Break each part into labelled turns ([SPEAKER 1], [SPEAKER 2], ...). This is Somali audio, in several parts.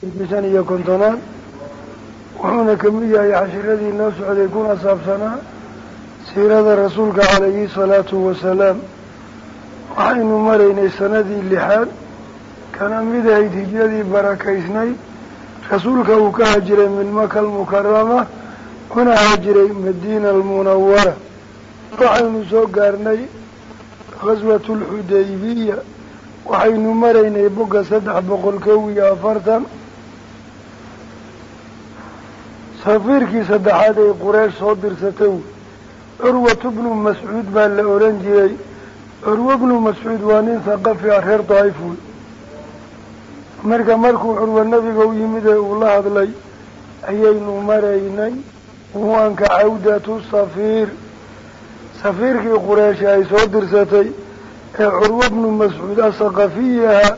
[SPEAKER 1] shan iyo kontonaad wuxuuna ka mid yahay cashiradii noo socday kuna saabsanaa siirada rasuulka calayhi salaatu wasalaam. Waxaynu maraynay sanadii lixaad kana mid ahayd hijradii barakaysnayd rasuulka uu ka hajiray min maka almukarama kuna hajiray madiina almunawara waxaynu soo gaarnay ghaswatu alxudaybiya waxaynu maraynay bogga saddex boqol kow iyo afartan safiirkii saddexaad ay quraysh soo dirsatay wey curwatu bnu mascuud baa la odhan jiray. Curwo bnu mascuud waa nin thaqafi ah reer daa'if wey marka markuu curwo nabiga u yimid ee uu la hadlay ayaynu maraynay waanka cawdatu safiir. Safiirkii qurayshi ay soo dirsatay ee curwo bnu mascuud asaqafiyi ahaa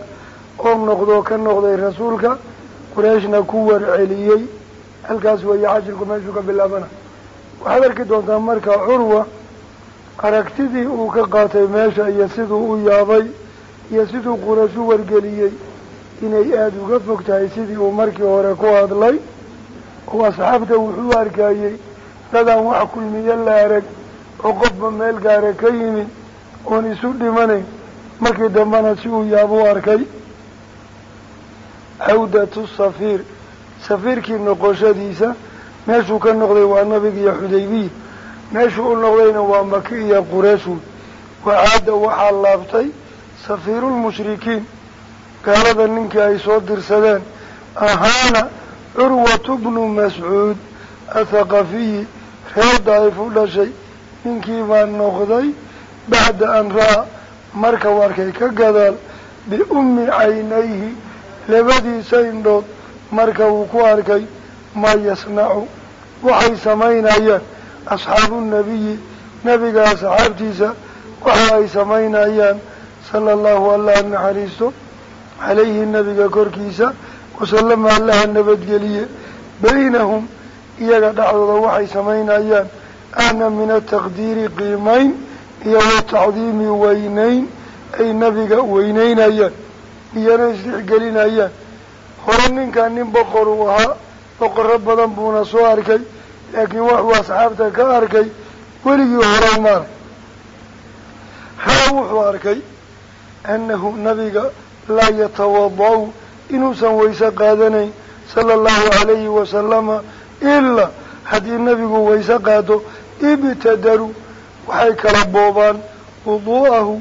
[SPEAKER 1] oo noqdoo ka noqday rasuulka qurayshna ku warceliyey halkaas weeye cashirku meeshuu ka bilaabana. Waxaad arki doontaa marka curwa aragtidii uu ka qaatay meesha iyo siduu u yaabay iyo siduu quraysh u wargeliyey inay aada uga fog tahay sidii uu markii hore ku hadlay oo asxaabta wuxuu arkayey dadaan wax kulmiye la arag oo qofba meel gaara ka yimid oon isu dhimanayn. Markii dambena si uu yaab u arkay cawdatu safiir safiirkii noqoshadiisa meeshuu ka noqday waa nabiga iyo xudaybiya. Meeshuu u noqdayna waa maki iyo qureyshu wacaada waxaa laabtay safiirulmushrikiin gaalada ninkii ay soo dirsadeen ahaana curwatu bnu mascuud athaqafiyi reer daa'if u dhashay. Ninkii baa noqday bacda an ra'a marka warkay ka gadaal biummi caynayhi labadiisa indhood marka uu ku arkay maa yasnacu waxay samaynayaan asxaabu nabiyi nebiga asxaabtiisa waxa ay samaynayaan sala allahu allah naxariisto calayhi nebiga korkiisa wasalama allaha nabadgeliye. Baynahum iyaga dhexdooda waxay samaynayaan ahna min ataqdiiri qiimayn iyo watacdiimi weynayn ay nebiga weyneynayaan iyana isdhexgelinayaan hore ninkan nin boqor uu ahaa boqorro badan buuna soo arkay laakiin waxuu asxaabta ka arkay weligii hore umaarag raa wuxuu arkay annahu nabiga laa yatawada-u inuusan wayse qaadanayn sala allahu calayhi wasalama ilaa haddii nebigu wayse qaado ibtadaru waxay kala boobaan wuduu'ahu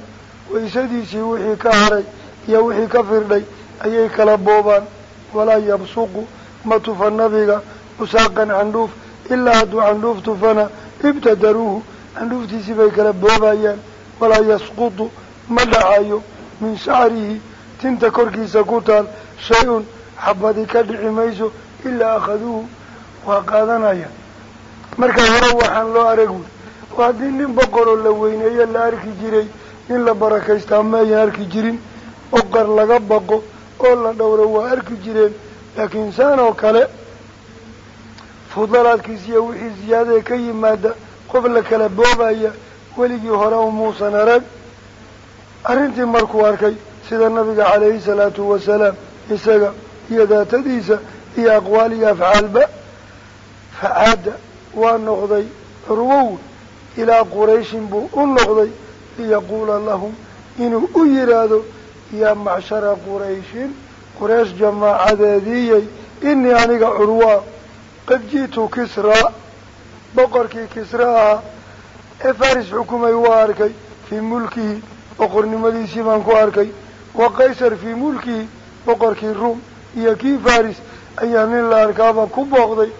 [SPEAKER 1] waysadiisii wixii ka haray iyo wixii ka firdhay ayay kala boobaan walaa yabsuqu ma tufa nabiga musaaqan candhuuf ilaa hadduu candhuuf tufana ibtadaruuhu candhuuftiisii bay kala boobayaan walaa yasqutu ma dhacayo min shacrihi tinta korkiisa ku taal shay-un xabadi ka dhici mayso ilaa akhaduuhu waa qaadanaya. Marka hore waxaan loo arag wey oo haddii nin boqoroo la weyneeyo la arki jiray in la barakaystaa ma ayan arki jirin boqor laga baqo oo la dhowro waa arki jireen. Laakiin saan oo kale fudalaadkiisiyo wixii siyaadee ka yimaada qof la kala boobaya weligii hore umuusan arag. Arrintii markuu arkay sida nabiga calayhi salaatu wasalaam isaga iyo daatadiisa iyo aqwaal iyo afcaalba facaada waa noqday curwow ilaa qurayshin buu u noqday liyaquula lahum inuu u yidhaahdo yaa macshara qurayshin quraysh jamaacadeediiyay inii aniga curwaa qad ji'tu kisraa boqorkii kisra ahaa ee faris xukumay waa arkay fii mulkihi boqornimadiisii baan ku arkay wa qaysar fii mulkihi boqorkii ruum iyo kii faris ayaa nin la arkaaba ku booqday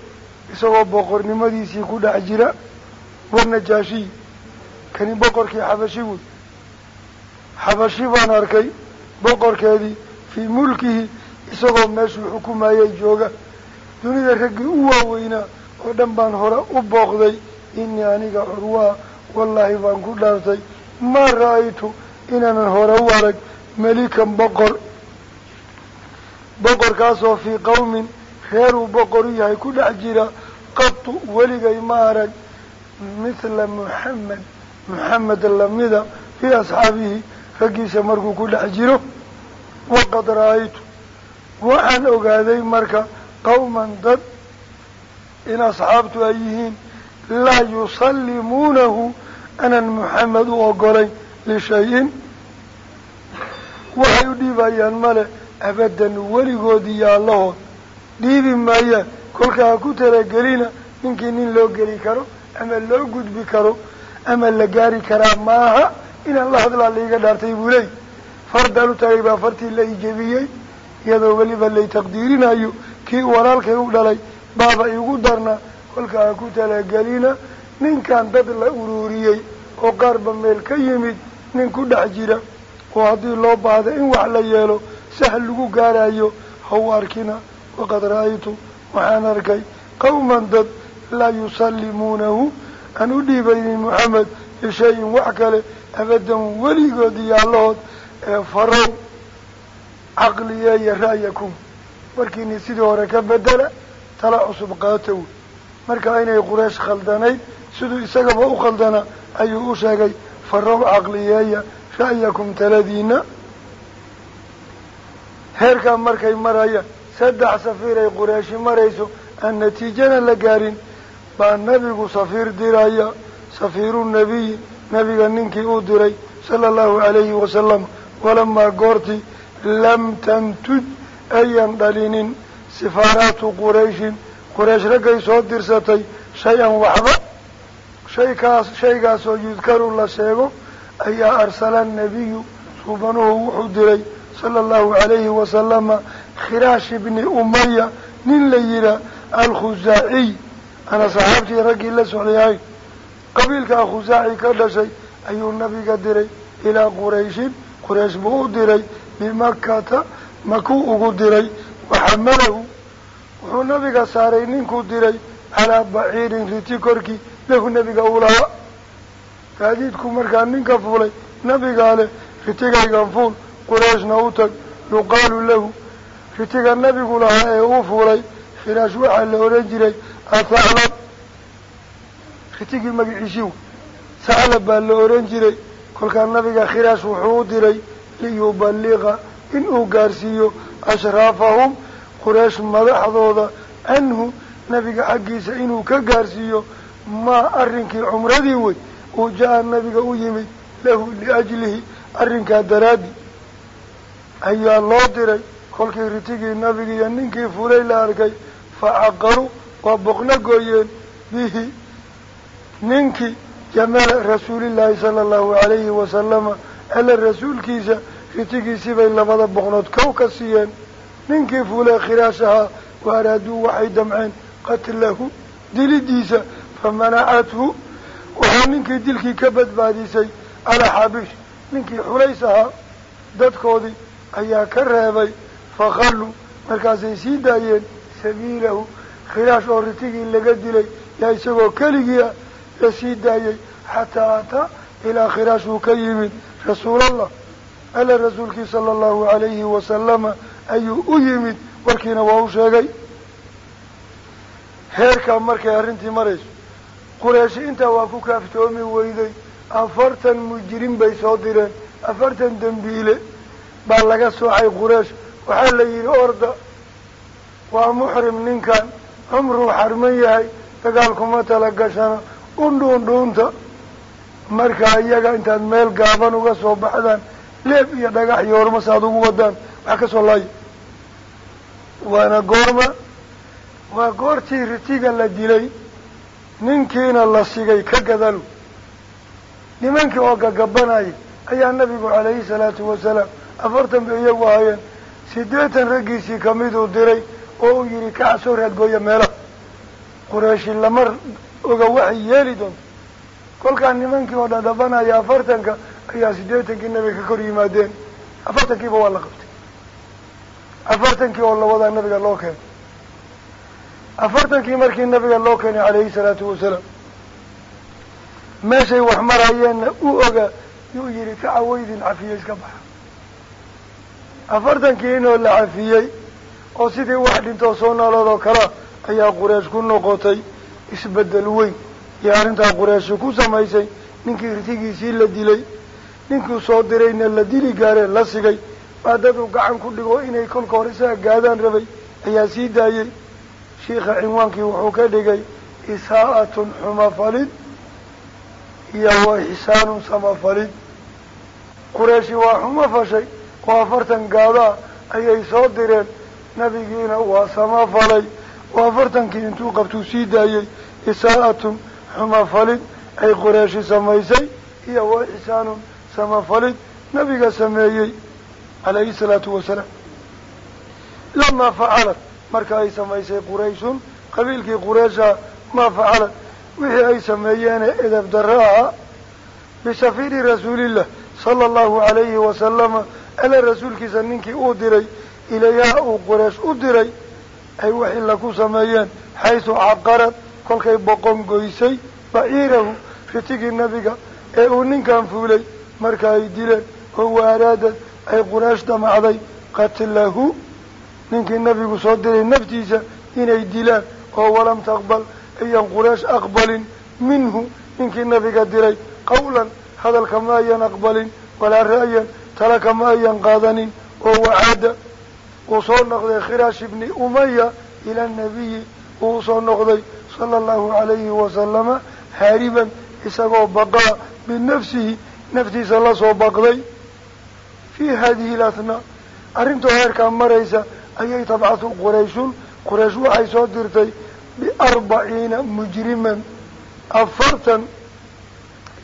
[SPEAKER 1] isagoo boqornimadiisii ku dhex jira wanajaashiy kani baan arkay boqorkeedii fii mulkihi isagoo meeshuu xukumayay jooga. Dunida raggii u waaweynaa oo dhan baan hore u booqday inii aniga curwaa wallaahi baan ku dhaartay. Maa ra'aytu inaanan hore u arag melikan boqor. Boqorkaasoo fii qawmin reeruu boqor u yahay ku dhex jira qatu weligay ma arag mithla muxamed muxamed lamida fii asxaabihi raggiisa markuu ku dhex jiro waqad ra'aytu waxaan ogaaday marka qawman dad in asxaabtu ay yihiin laa yusallimuunahu anan maxamed u ogolayn lishayin waxay u dhiibayaan male abadan weligood iyo allahood dhiibi maayaan kolka ha ku talagelina ninkii nin loo geli karo ama loo gudbi karo ama la gaari karaa maaha inaan la hadlaa laiga dhaartay buu leey fardaan u tagay baa fartii la ijebiyey iyadoo weliba lay taqdiirinayo kii walaalkay u dhalay baaba igu darna kolka ha ku talagelina ninkan dad la ururiyey oo qaarba meel ka yimid nin ku dhex jira oo haddii loo baahda in wax la yeelo sahal lagu gaarayo haw arkina waqad ra'aytu waxaan arkay qawman dad laa yusallimuunahu aan u dhiibaynin moxamed lishayin wax kale abadan weligood iyo allahood ee farow caqliyeeya ra'yakum markiini sidii hore ka bedela tala cusub qaata wey marka inay quraysh khaldanayd siduu isagaba u khaldana ayuu u sheegay farow caqliyeeya ra'yakum taladiina. Heerkaa markay marayaan saddex safiir ay qurayshi marayso aan natiijana la gaarin baa nebigu safiir diraya safiiru nebiyi nebiga ninkii uu diray sala allahu calayhi wasalam walamaa goortii lam tantuj ayan dhalinin sifaaraatu qurayshin. Quraysh raggay soo dirsatay shay-an waxba. Shaykaas shaygaasoo yudkaru la sheego ayaa arsala nebiyu suubanuhu wuxuu diray sala allahu calayhi wasalama khiraash ibni umaya nin la yihaa alkhusaaciy ana saxaabtii raggii la socdayahay qabiilkaa khusaaci ka dhashay ayuu nabiga diray ilaa qurayshin quraysh buu u diray bimakkata makuu ugu diray. Waxamalahu wuxuu nabiga saaray ninkuu diray calaa baciirin riti korkii lahu nabiga uu lahaa. Gaadiidku markaa ninka fuulay nabigaa leh ritigaygan fuul qurayshna u tag yuqaalu lahu ritiga nabigu lahaa ee uu fuulay. Waxaa la ohan jiray ritigii magaciisiiw saclab baa la ohan jiray kolkaa nabiga khiraash wuxuu u diray liyubaliqa inuu gaarsiiyo ashraafahum quraysh madaxdooda canhu nabiga xaggiisa inuu ka gaarsiiyo maa arrinkii cumradii wey uu ja-a nabiga u yimid lahu liajlihi arrinkaa daraaddi. Ayaa loo diray kolkii ritigii nabiga iyo ninkii fulay la arkay facaqaru waa boqno gooyeen bihi ninkii jamala rasuulillaahi sala allahu calayhi wasalama alla rasuulkiisa ritigiisii bay labada boqnood kow ka siiyeen. Ninkii fuulay khiraash ahaa wa araaduu waxay damceen qatlahu dilidiisa famanacathu waxaa ninkii dilkii ka badbaadisay alaxaabish ninkii xulays ahaa dadkoodii ayaa ka reebay fakhalluu markaasay sii daayeen sabiilahu. Khiraash oo ritigii laga dilay yaa isagoo keligii la sii daayey xataa ataa ilaa khiraash uu ka yimid rasuulallah. Alla rasuulkii sala allahu calayhi wasalama ayuu u yimid warkiina waa u sheegay. Heerkaa markay arrintii marayso qurayshi intaa waa ku kaaftoomi weyday afartan mujrim bay soo direen afartan dembiile baa laga soocay quraysh. Waxaa la yidhi orda waa muxrim ninkan cumruu xarman yahay dagaalkuma tala gashana undhuundhuunta markaa iyaga intaad meel gaaban uga soo baxdaan leeb iyo dhagax iyo horma saaad ugu wadaan wax ka soo laaya waana goorma waa goortii ritiga la dilay ninkiina la sigay ka gadalo nimankii oo gagabanayay ayaa nabigu calayhi salaatu wasalaam afartan bay iyagu ahayeen siddeetan raggiisii kamiduu diray oo uu yihi kaca soo raadgooya meelaha qurayshi lama oga waxay yeeli doonto kolkaa nimankii oo dhadhabanaya afartanka ayaa siddeetankii nabiga ka kor yimaadeen. Afartankiiba waa la qabtay. Afartankii oo lawadaa nabiga loo keenay. Afartankii markii nabiga loo keenay calayhi salaatu wasalaam meeshay wax marayeenna u ogaa yuu yihi kaca weydin cafiyey iska baxa. Afartankii inoo la cafiyey oo sidii wax dhintoo soo noolood oo kalea ayaa quraysh ku noqotay isbeddel weyn. Iyo arrintaa qurayshi ku samaysay ninkii ritigiisii la dilay ninkuu soo dirayna la dili gaaree la sigay baa dad uu gacan ku dhigo inay kolka hore isaga gaadaan rabay ayaa sii daayey shiikha cinwaankii wuxuu ka dhigay isaa'atun xumafalid iyo wa ixsaanun samafalid. Qureeshi waa xumo fashay oo afartan gaadaa ayay soo direen nabigiina waa samafalay oo afartankii intuu qabtuu sii daayey isaa'atun xumafalid ay qureeshi samaysay iyo wa ixsaanun samafalid nabiga sameeyey calayhi salaatu wasalaam. Lamaa facalat marka ay samaysay qurayshun qabiilkii qureysha maa facalat wixii ay sameeyeene edab darro ahaa bisafiiri rasuulillah sala allahu calayhi wasalama ala rasuulkiisa ninkii uu diray ilayaha uu quraysh u diray ay wixii laku sameeyeen xaysu caqarad kolkay boqon goysay baciirahu ritigii nabiga ee uu ninkan fuulay marka ay dileen oo waaraadad ay quraysh damacday qatlahu ninkii nabigu soo diray naftiisa inay dilaan oo walam taqbal ayan quraysh aqbalin minhu ninkii nabiga diray qawlan hadalka ma ayan aqbalin walaa ra'yan talaka ma ayan qaadanin oo wacaada uu soo noqday khiraash ibni umaya ila nabiyi uu soo noqday sala allahu calayhi wasalama haariban isagoo baqaa binafsihi naftiisa la soo baqday. Fii hadihi alathnaa arrintoo heerkaa maraysa ayay tabcatu qurayshun quraysh waxay soo dirtay biarbaciina mujriman afartan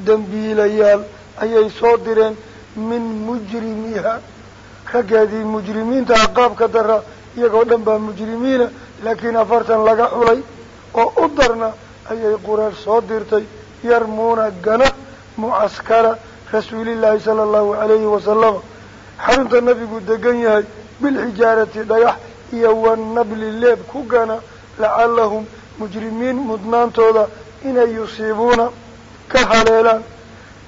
[SPEAKER 1] dembiilayaal ayay soo direen min mujrimiha raggeedii mujrimiinta qaabka dara iyagoo dhan baa mujrimiina laakiin afartan laga xulay oo u darna ayay quraysh soo dirtay yarmuuna gana mucaskara rasuulillaahi sala allahu calayhi wasalama xarunta nabigu degan yahay bilxijaarati dhagax iyo wanabli leeb ku gana lacallahum mujrimiin mudnaantooda inay yusiibuuna ka haleelaan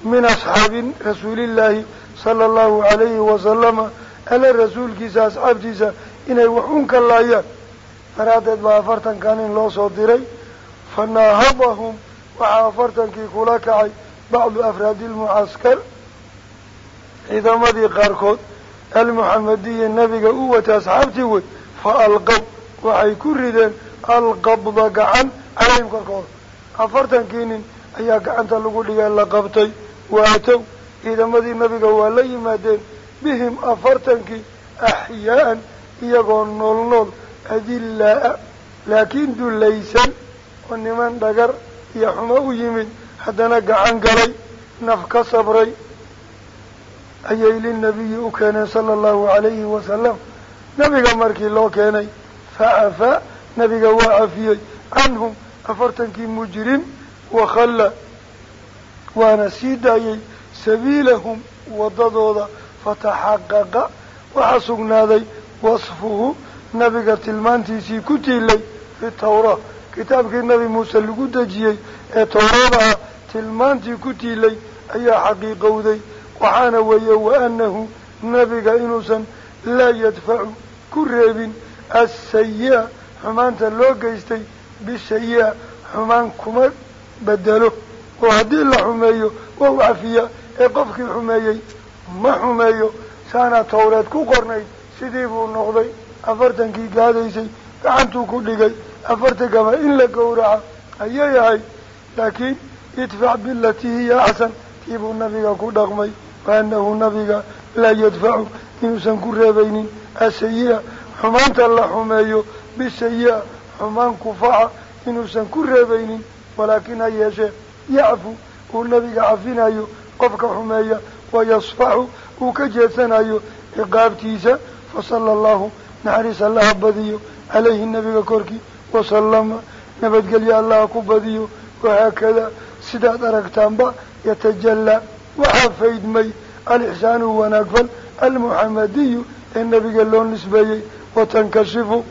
[SPEAKER 1] min asxaabi rasuulillaahi sala allahu calayhi wasalama ala rasuulkiisa asxaabtiisa inay wax un ka laayaan. Daraaddeed baa afartankan in loo soo diray. Fa naahadahum waxaa afartankii kula kacay bacdu afraadi lmucaskar ciidamadii qaarkood almuxamadiyi nabiga u wata asxaabtii wey fa alqaw waxay ku rideen alqabda gacan calayhim korkooda. Afartankii nin ayaa gacanta lagu dhigay la qabtay. Waatow ciidamadii nabiga waa la yimaadeen bihim afartankii axyaa'an iyagoo nool nool adillaa-a laakiin dullaysan oo niman dhagar iyo xumo u yimid haddana gacan galay naf ka sabray ayay linabiyi u keeneen sala allahu calayhi wasalam nabiga markii loo keenay facafaa nabiga waa cafiyey canhum afartankii mujrim wakhalla waana sii daayey sabiilahum waddadooda fataxaqaqa. Waxaa sugnaaday wasfuhu nabiga tilmaantiisii ku tiilay fi tawraa kitaabkii nabi muuse lagu dejiyey ee tawraadaha tilmaantii ku tiilay ayaa xaqiiqowday waxaana weeye waanahu nabiga inuusan laa yadfacu ku reebin assayi-a xumaanta loo geystay bishayi-a xumaan kuma bedelo. Oo haddii la xumeeyo waa u ee qofkii xumeeyey ma xumeeyo saana tawreed ku qornayd sidii buu noqday afartankii gaadaysay gacantuu ku dhigay afartankaba in la gowraca ayay ahayd. Laakiin idfac bilatii hiya axsan tii buu nabiga ku dhaqmay waanahu nabiga laa yadfacu inuusan ku reebaynin asayi-a xumaanta la xumeeyo bisayi-a xumaan kufaca inuusan ku reebaynin walaakin ha yeeshee yacfu uu nabiga cafinayo qofka xumeeya wayasfaxu uu ka jeedsanayo ciqaabtiisa fasala allahu naxariis allaha badiyo calayhi nabiga korkii wasalama nabadgelyo allaha ku badiyo wahaakada sidaad aragtaanba yatajallaa waxaa faydmay alixsaanu wanaagfal almuxamadiyu ee nabiga loo nisbeeyey watankashifu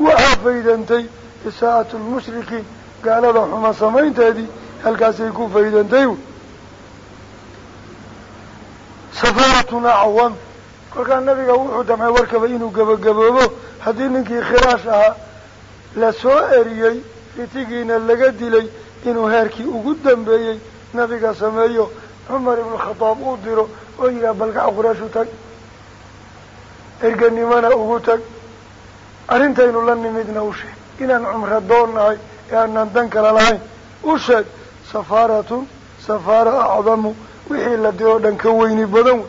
[SPEAKER 1] waxaa faydantay isaa'atu lmushrikiin gaalada xuma samaynteedii halkaasay ku faydantay safaaratuna cawam kolkaa nabiga wuxuu damcay warkaba inuu gebagaboobo. Haddii ninkii khiraash ahaa la soo eriyey ritigiina laga dilay inuu heerkii ugu dambeeyey nabiga sameeyo. Cumar ibnu khadaab uu diro oo yidhaha balgaca qurayshu tag. Erganimana ugu tag. Arrintaynu la nimidna u sheeg. Inaan cumro doonnahay ee aanaan dan kala lahayn. U sheeg safaaratun wixii la diroo dhan ka weyni badan wey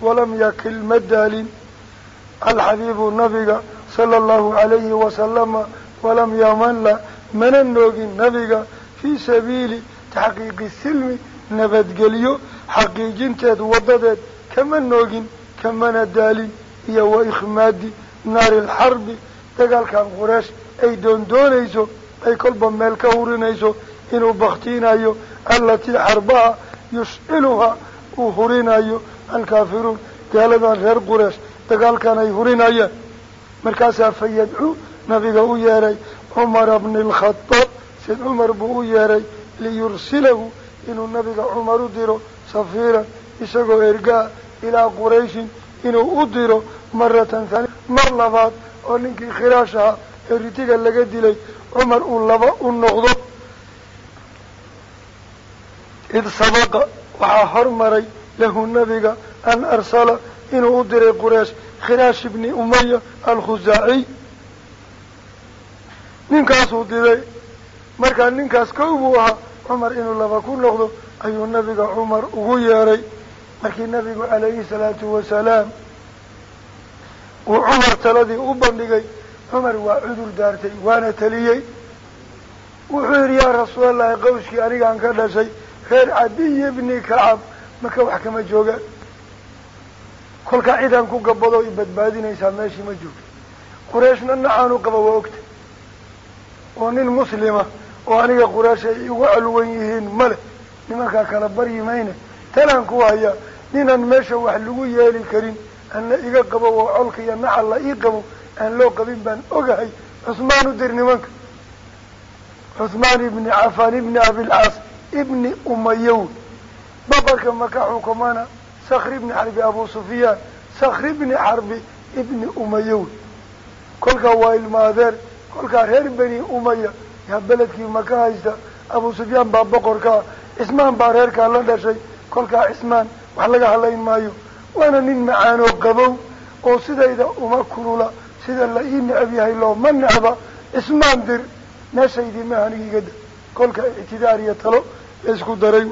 [SPEAKER 1] walam yakil ma daalin alxabiibu nabiga sala allahu calayhi wasalama walam yamalla mana noogin nabiga fii sabiili taxqiiqi silmi nabadgelyo xaqiijinteed waddadeed kama noogin kamana daalin iyo wa ikhmaadi naari alxarbi dagaalkan qureesh ay doondoonayso ay kolba meel ka hurinayso inuu baktiinayo allatii xarbaha yushciluhaa uu hurinayo alkaafiruun. Gaaladan reer qureesh dagaalkan ay hurinayaan markaasaa fa yadcuu nabiga u yeeray cumara bni alkhadaab sid cumar buu u yeeray liyursilahu inuu nabiga cumar u diro safiiran isagoo ergaa ilaa qurayshin inuu u diro maratan haani mar labaad oo ninkii khiraash ahaa ee ritiga laga dilay. Cumar uu laba u noqdo id sabaqa waxaa hormaray lahu nabiga an arsala inuu u diray quraysh khiraash ibni umaya alkhusaaciy ninkaasuu diday markaa ninkaas kow buu ahaa cumar inuu laba ku noqdo ayuu nabiga cumar ugu yeeray. Markii nabigu calayhi salaatu wasalaam uu cumar taladii u bandhigay cumar waa cudur daartay waana taliyey. Wuxuu yidhi yaa anigaan ka dhashay reer cadiy bni kacab maka wax kama joogaan kolkaa cidaan ku gabado i badbaadinaysaa meeshii ma joogto qureeshna nacaanu qaba waa ogta oo nin muslima oo aniga quraash ay igu alwan yihiin male nimankaa kala baryi mayne talaan ku hayaa ninaan meesha wax lagu yeeli karin anna iga qabo oo colka iyo nacal la ii qabo aan loo qabin baan ogahay cusmaan u nimanka cuhmaan ibni cafaan ibni abilcaas ibni umayow boqorka maka xukumana sakri ibni xarbi abu sufyaan sakri ibni xarbi ibni umayow kolkaa waa ilma adeer kolkaa reer beni umaya yaa beledkii maka haysta abu sufyaan baa boqorkaa cismaan baa reerkaa la dhashay. Kolkaa cismaan wax laga hadlayn maayo. Waana nin macaanoo qabow oo sidayda uma kulula sida la ii necab yahay looma necba cismaan dir meeshaydii ma anigiigada kolka ictidaar iyo talo la isku daray.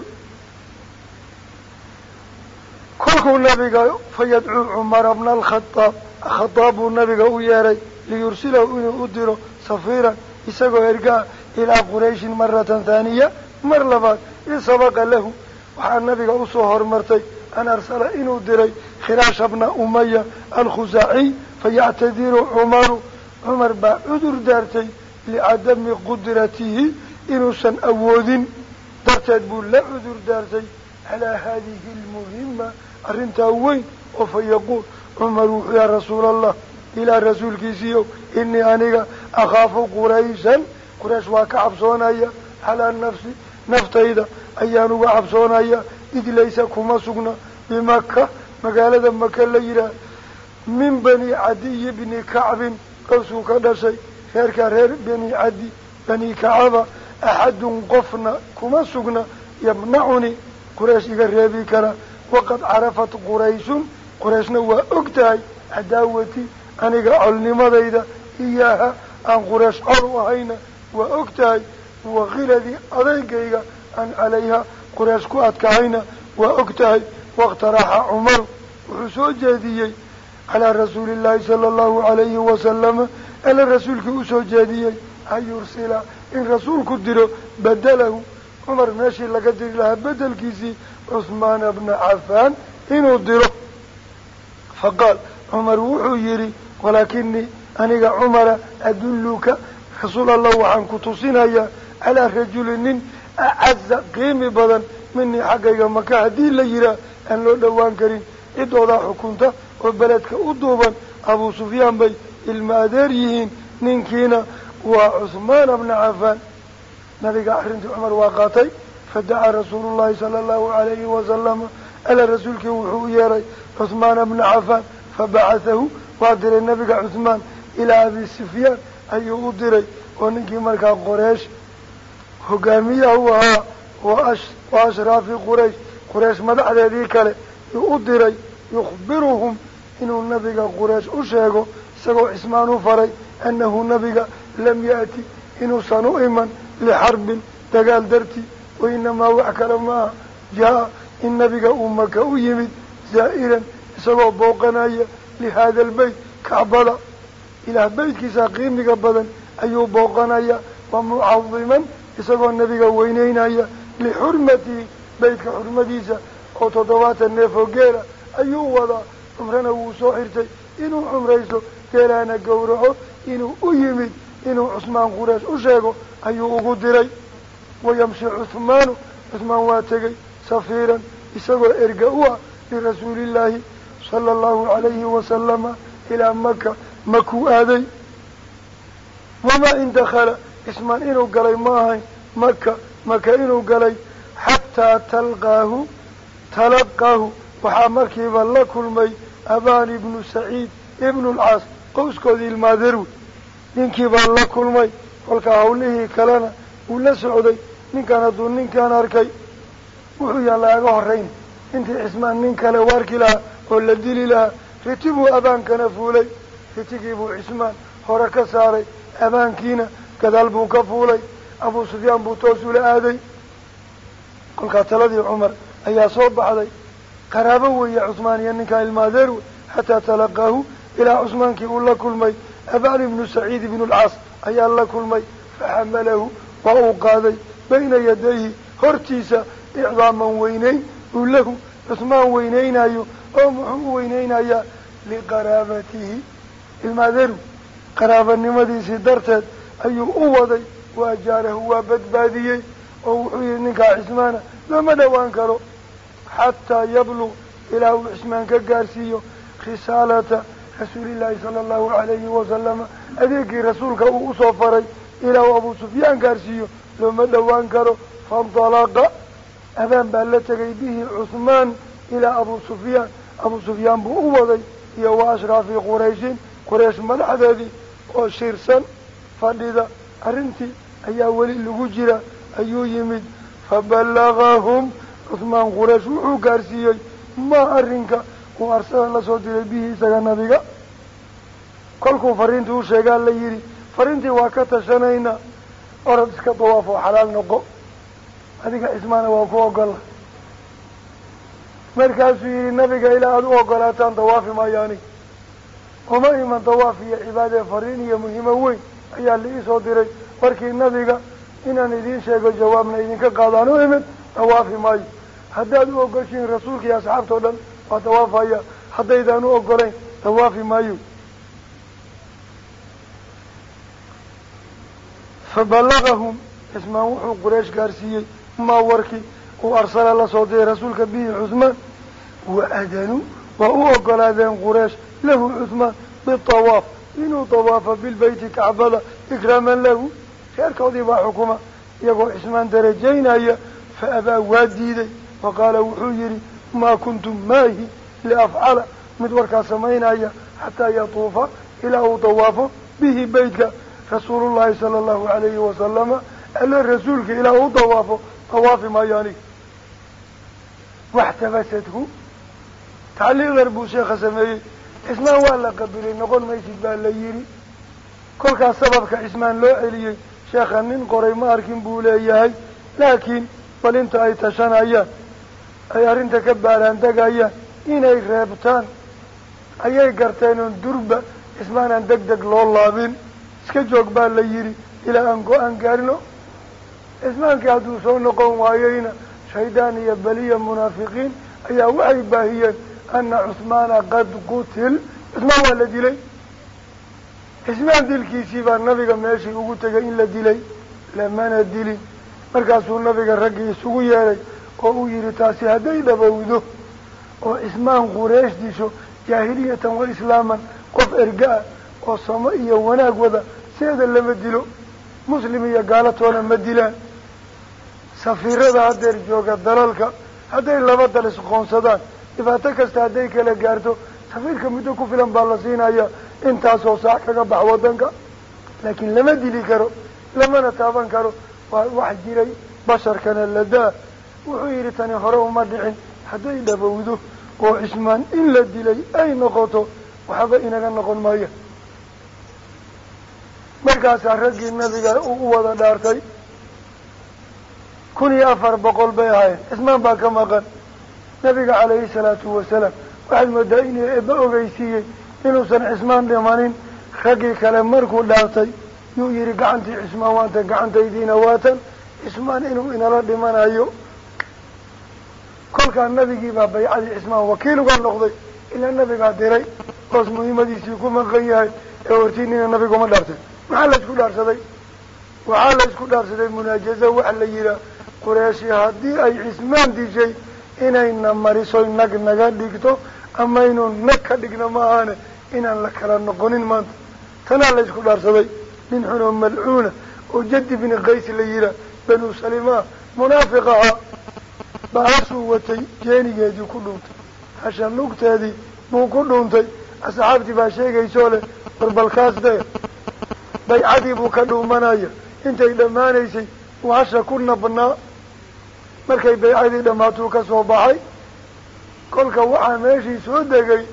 [SPEAKER 1] Kolkuu nabiga fa yadcuu cumara bna alkhadaab khadaab buu nabiga u yeeray liyursilahu inuu u diro safiiran isagoo ergaa ilaa qurayshin maratan haaniya mar labaad. In sabaqa lahu waxaa nabiga u soo hormartay an arsala inuu diray khiraasha bna umaya alkhusaaciy fayactadiru cumaru. Cumar baa cudur daartay licadami qudratihi inuusan awoodin darteed buu la cudur daartay calaa haadihi almuhima arrintaa weyn oo fa yaquul cumar wuxuu yaa rasuula allah ilaa rasuulkiisiiyo inii aniga akhaafu qurayshan quraysh waa ka cabsoonaya calaa nafsi naftayda ayaan uga cabsoonaya id laysa kuma sugna. Bimaka magaalada maka la yidhaah min bani cadiyi bni kacbin qawsuu ka dhashay. Reerkaa reer bani cadi bani kacaba axadun qofna kuma sugna yamnacuni quraysh iga reebi kara waqad carafat qurayshun qurayshna waa og tahay cadaawati aniga colnimadayda iyaaha aan quraysh col u ahayna waa og tahay wakiladii adeygayga aan calayha quraysh ku adkahayna waa og tahay waqtaraxa cumaru wuxuu soo jeediyey calaa rasuuli llaahi sala allahu in rasuulku diro bedelahu. Cumar meeshii laga diri lahaa bedelkiisii cusmaana bna cafaan inuu diro. Faqaal cumar wuxuu yidhi walaakinii aniga cumara adulluka rasuul allah waxaan ku tusinayaa calaa rajuli nin acaza qiimi badan minii xaggayga maka haddii la yihaah aan loo dhowaan karin ciddoodaa xukunta oo beledka u duuban abuu sufyaan bay ilma adeer yihiin ninkiina waa cusmaana bna cafaan nabiga arrintii cumar waa qaatay fadacaa rasuulu llahi sala allahu alayhi wasalama ala rasuulkii wuxuu u yeeray cusmaana bna cafaan fabacahahu waa diray nabiga cusmaan ilaa abi sufyaan ayuu u diray oo ninkii markaa qoreesh hogaamiyaha u ahaa wa ashraafi quraysh quraysh madaxdeedii kale yuu u diray yukhbiruhum inuu nabiga qureesh u sheego isagoo cismaan u faray annahu nabiga lam ya'ti inuusan u iman lixarbin dagaal dartii wainamaa wax kale maaha. Jaa in nabiga uu maka u yimid zaa'iran isagoo booqanaya lihaada albeyt kacbada. Ilaah beytkiisa qiimiga badan ayuu booqanaya wa mucadiman isagoo nabiga weyneynaya lixurmatihi beytka xurmadiisa oo toddobaatan neefoo geela ayuu wadaa. Cumrana wuu soo xirtay. Inuu cumraysto geelaana gowraco inuu u yimid inuu cusmaan qureesh u sheego ayuu ugu diray. Wayamshi cuhmaanu cuhmaan waa tegey safiiran isagoo erga u ah lirasuulillaahi sala allahu calayhi wasalama ilaa maka makuu aaday. Wamaa in dakhala cismaan inuu galay ma ahayn maka maka inuu galay xataa talqaahu talaqaahu. Waxaa markiiba la kulmay abaan ibnu saciid ibnu lcaas qowskoodii ilmaaderwi ninkii baa la kulmay kolkaa hawlihii kalena wuu la socday. Ninkan hadduu ninkan arkay wuxuu yaha lagaga horrayn intii cismaan nin kale u arki lahaa oo la dili lahaa riti buu abaankana fuulay. Ritigii buu cismaan hore ka saaray abaankiina gadaal buu ka fuulay. Abuu sufyaan buu toos ula aaday. Kolkaa taladii cumar ayaa soo baxday. Qaraabo weeye cusmaan iyo ninkan ilmaadeer wey ilaa cusmaankii uu la kulmay abaan ibnu saciid ibnu lcaas ayaa la kulmay faxamalahu waa uu qaaday bayna yadayhi hortiisa icdaaman weyneyn uu lahu cusmaan weyneynayo oo muxuu u weyneynayaa liqaraabatihi. Ilmaaderu qaraabanimadiisii darteed ayuu u waday waa jaarahu waa badbaadiyey oo wuxuu yihi ninkaa cismaana lama dhowaan karo xataa yablug ilaa uu ka gaarsiiyo rasuulillaahi sala allahu calayhi wasalama adeegii rasuulka uu u soo faray ilaa uu abuu sufyaan gaarsiiyo looma dhowaan karo faindalaqa abaan baa la tegay bihi cusmaan ilaa abuu sufyaan. Abuu sufyaan buu u waday iyo wa ashraafi qurayshin quraysh madaxdeedii oo shirsan fadhida. Arrintii ayaa weli lagu jira ayuu yimid. Faballagahum cusmaan quraysh wuxuu gaarsiiyey maa arrinka uu arsada la soo diray bihi isaga nabiga. Kolkuu fariintii u sheegaa la yidhi fariintii waa ka tashanaynaa orod iska dawaaf oo xalaal noqo. Adiga cismaana waa ku ogola markaasuu yidhi nabiga ilaa aada u ogolaataan dawaafi maayo anig uma iman dawaaf iyo cibaadee fariin iyo muhiimo weyn ayaa la iisoo diray. Markii nabiga inaan idiin sheego jawaabna idinka qaadaan u imid dawaafi maayo. Haddaad u ogoshiin rasuulka iyo o dhan waa dawaafaya haddaydaan u ogolayn dawaafi maayo. Faballagahum cismaan wuxuu quraysh gaarsiiyey. Maa warkii uu arsala la soo diray rasuulka bihi cusmaan. Wa adanuu waa u ogolaadeen quraysh lahu cusmaan bitawaaf. Inuu dawaafa bilbeyti kacbada ikraaman lahu. Reerkoodii baa xukuma iyagoo cismaan darajaynaya fa abaa waa diiday. Wa qaala wuxuu maa kuntum maahi liafcala mid warkaa samaynaya xataa yatuufa ilaa uu dawaafo bihi beytka rasuulullahi sala allahu calayhi wasalama alle rasuulka ilaa uu dawaafo dawaafi maayo aniga. Waxtabasadhu tacliiqar buu sheekha sameeyey cismaan waa la qabilay noqon maysid baa la yidhi. Kolkaas sababka cismaan loo celiyey sheekha nin qoray ma arkin buu leeyahay laakiin bal ay tashanayaan ay arrinta ka baaraandegayaan inay reebtaan. Ayay garteen oon durba cismaan aan deg deg loo laabin. Iska joog baa la yidhi ilaa aan go'aan gaarino. Cismaankii hadduu soo noqon waayeyna shaydaan iyo beliya munaafiqiin ayaa waxay baahiyeen ana cusmaana qad qutil. Cusmaan waa la dilay. Cismaan dilkiisii baa nabiga meeshii ugu tegay in la dilay. Lamana dilin. Markaasuu nabiga raggii isugu yeeday oo uu yidhi taasi hadday dhabowdo oo cismaan qureesh disho jaahiliyatan wa islaaman qof erga-a oo samo iyo wanaag wada seeda lama dilo muslim iyo gaalatoona ma dilaan. Safiirada haddeer jooga dalalka hadday laba dal isqoonsadaan dhibaato kasta hadday kala gaarto safiirka muddo ku filan baa la siinaya intaasoo saac kaga bax waddanka. Laakiin lama dili karo lamana taaban karo waa wax jiray basharkana ladaa wuxuu yidhi tani hore uma dhicin hadday dhabowdo oo cismaan in la dilay ay noqoto waxba inaga noqon maayo. Markaasaa raggii nabiga u wada dhaartay kun iyo afar boqol bay ahaayeen. Cismaan baa ka maqan. Nabiga calayhi salaatu wasalaam waxaad moodaa inuu eebba ogeysiiyey inuusan cismaan dhimanin? Raggii kale markuu dhaartay yuu yihi gacantii cismaan waatan gacantaydiina waatan cismaan inuu inala dhimanayo kolkaa nabigii baa baycadii cismaan wakiil uga noqday ilaa nabigaa diray hoos muhiimadiisii ku maqan yahay ee hortiinina nabiguma dhaartay. Maxaa la isku dhaarsaday? Waxaa la isku dhaarsaday munaajaza waxa la yihaa qureeshi haddii ay cismaan dishay inayna marisoy nag naga dhigto amaynu nag ka dhigno ma ahane inaan la kala noqonin maanta. Tanaa la isku dhaarsaday. Nin xunoo malcuuna oo jadi bni qays la yihaa banu salimaa munaafiq ahaa bahashuu watay jeenigeedii ku dhuuntay hasha lugteedii buu ku dhuuntay asxaabtii baa sheegaysoo leh warbalkaas dee baycadii buu ka dhuumanaya intay dhammaanaysay uu hasha ku nabnaa. Markay baycadii dhammaatuu ka soo baxay kolka waxaa meeshii soo degay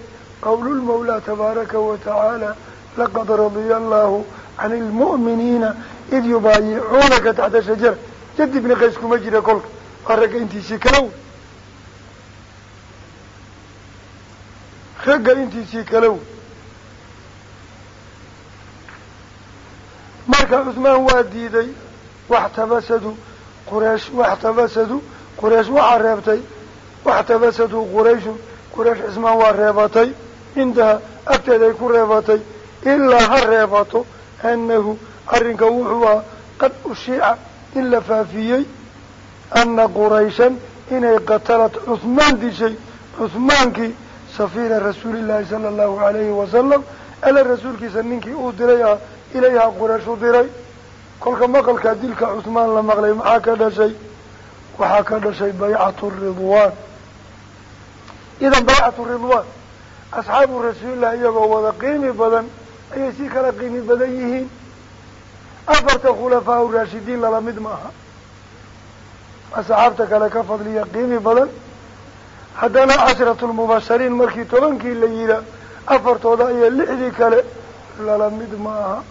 [SPEAKER 1] qawlulmawlaa tabaaraka wa tacaala laqad radiya allahu can ilmu'miniina id yubaayicuunaka taxta shajara jadi bni qays kuma jira kolka waa ragga intiisii kala wey ragga intiisii kala wey marka cusmaan waa diiday waxtabasadu quraysh waxtabasadu quraysh waxaa reebtay waxtabasadu qurayshun quraysh cismaan waa reebatay cindaha agteeday ku reebatay ilaa ha reebato annahu arrinka wuxuu ahaa qad ushiica in la ana qurayshan inay qatalat cusmaan dishay cusmaankii safiira rasuulillaahi sala allahu calayhi wasalam alla rasuulkiisa ninkii uu diray ah ilayhaa quraysh u diray. Kolka maqalkaa dilka cusmaan la maqlay maxaa ka dhashay? Waxaa ka dhashay baycatu ridwaan. Idan baycatu ridwaan asxaabu rasuulillah iyagoo wada qiimi badan ayay si kala qiimi badan yihiin. Afarta khulafaa u raashidiin maaha asxaabta kale ka fadliya qiimi badan. Haddana cashratu lmubashariin markii tobankii la yihaa afartooda iyo lixdii kale lala mid ma aha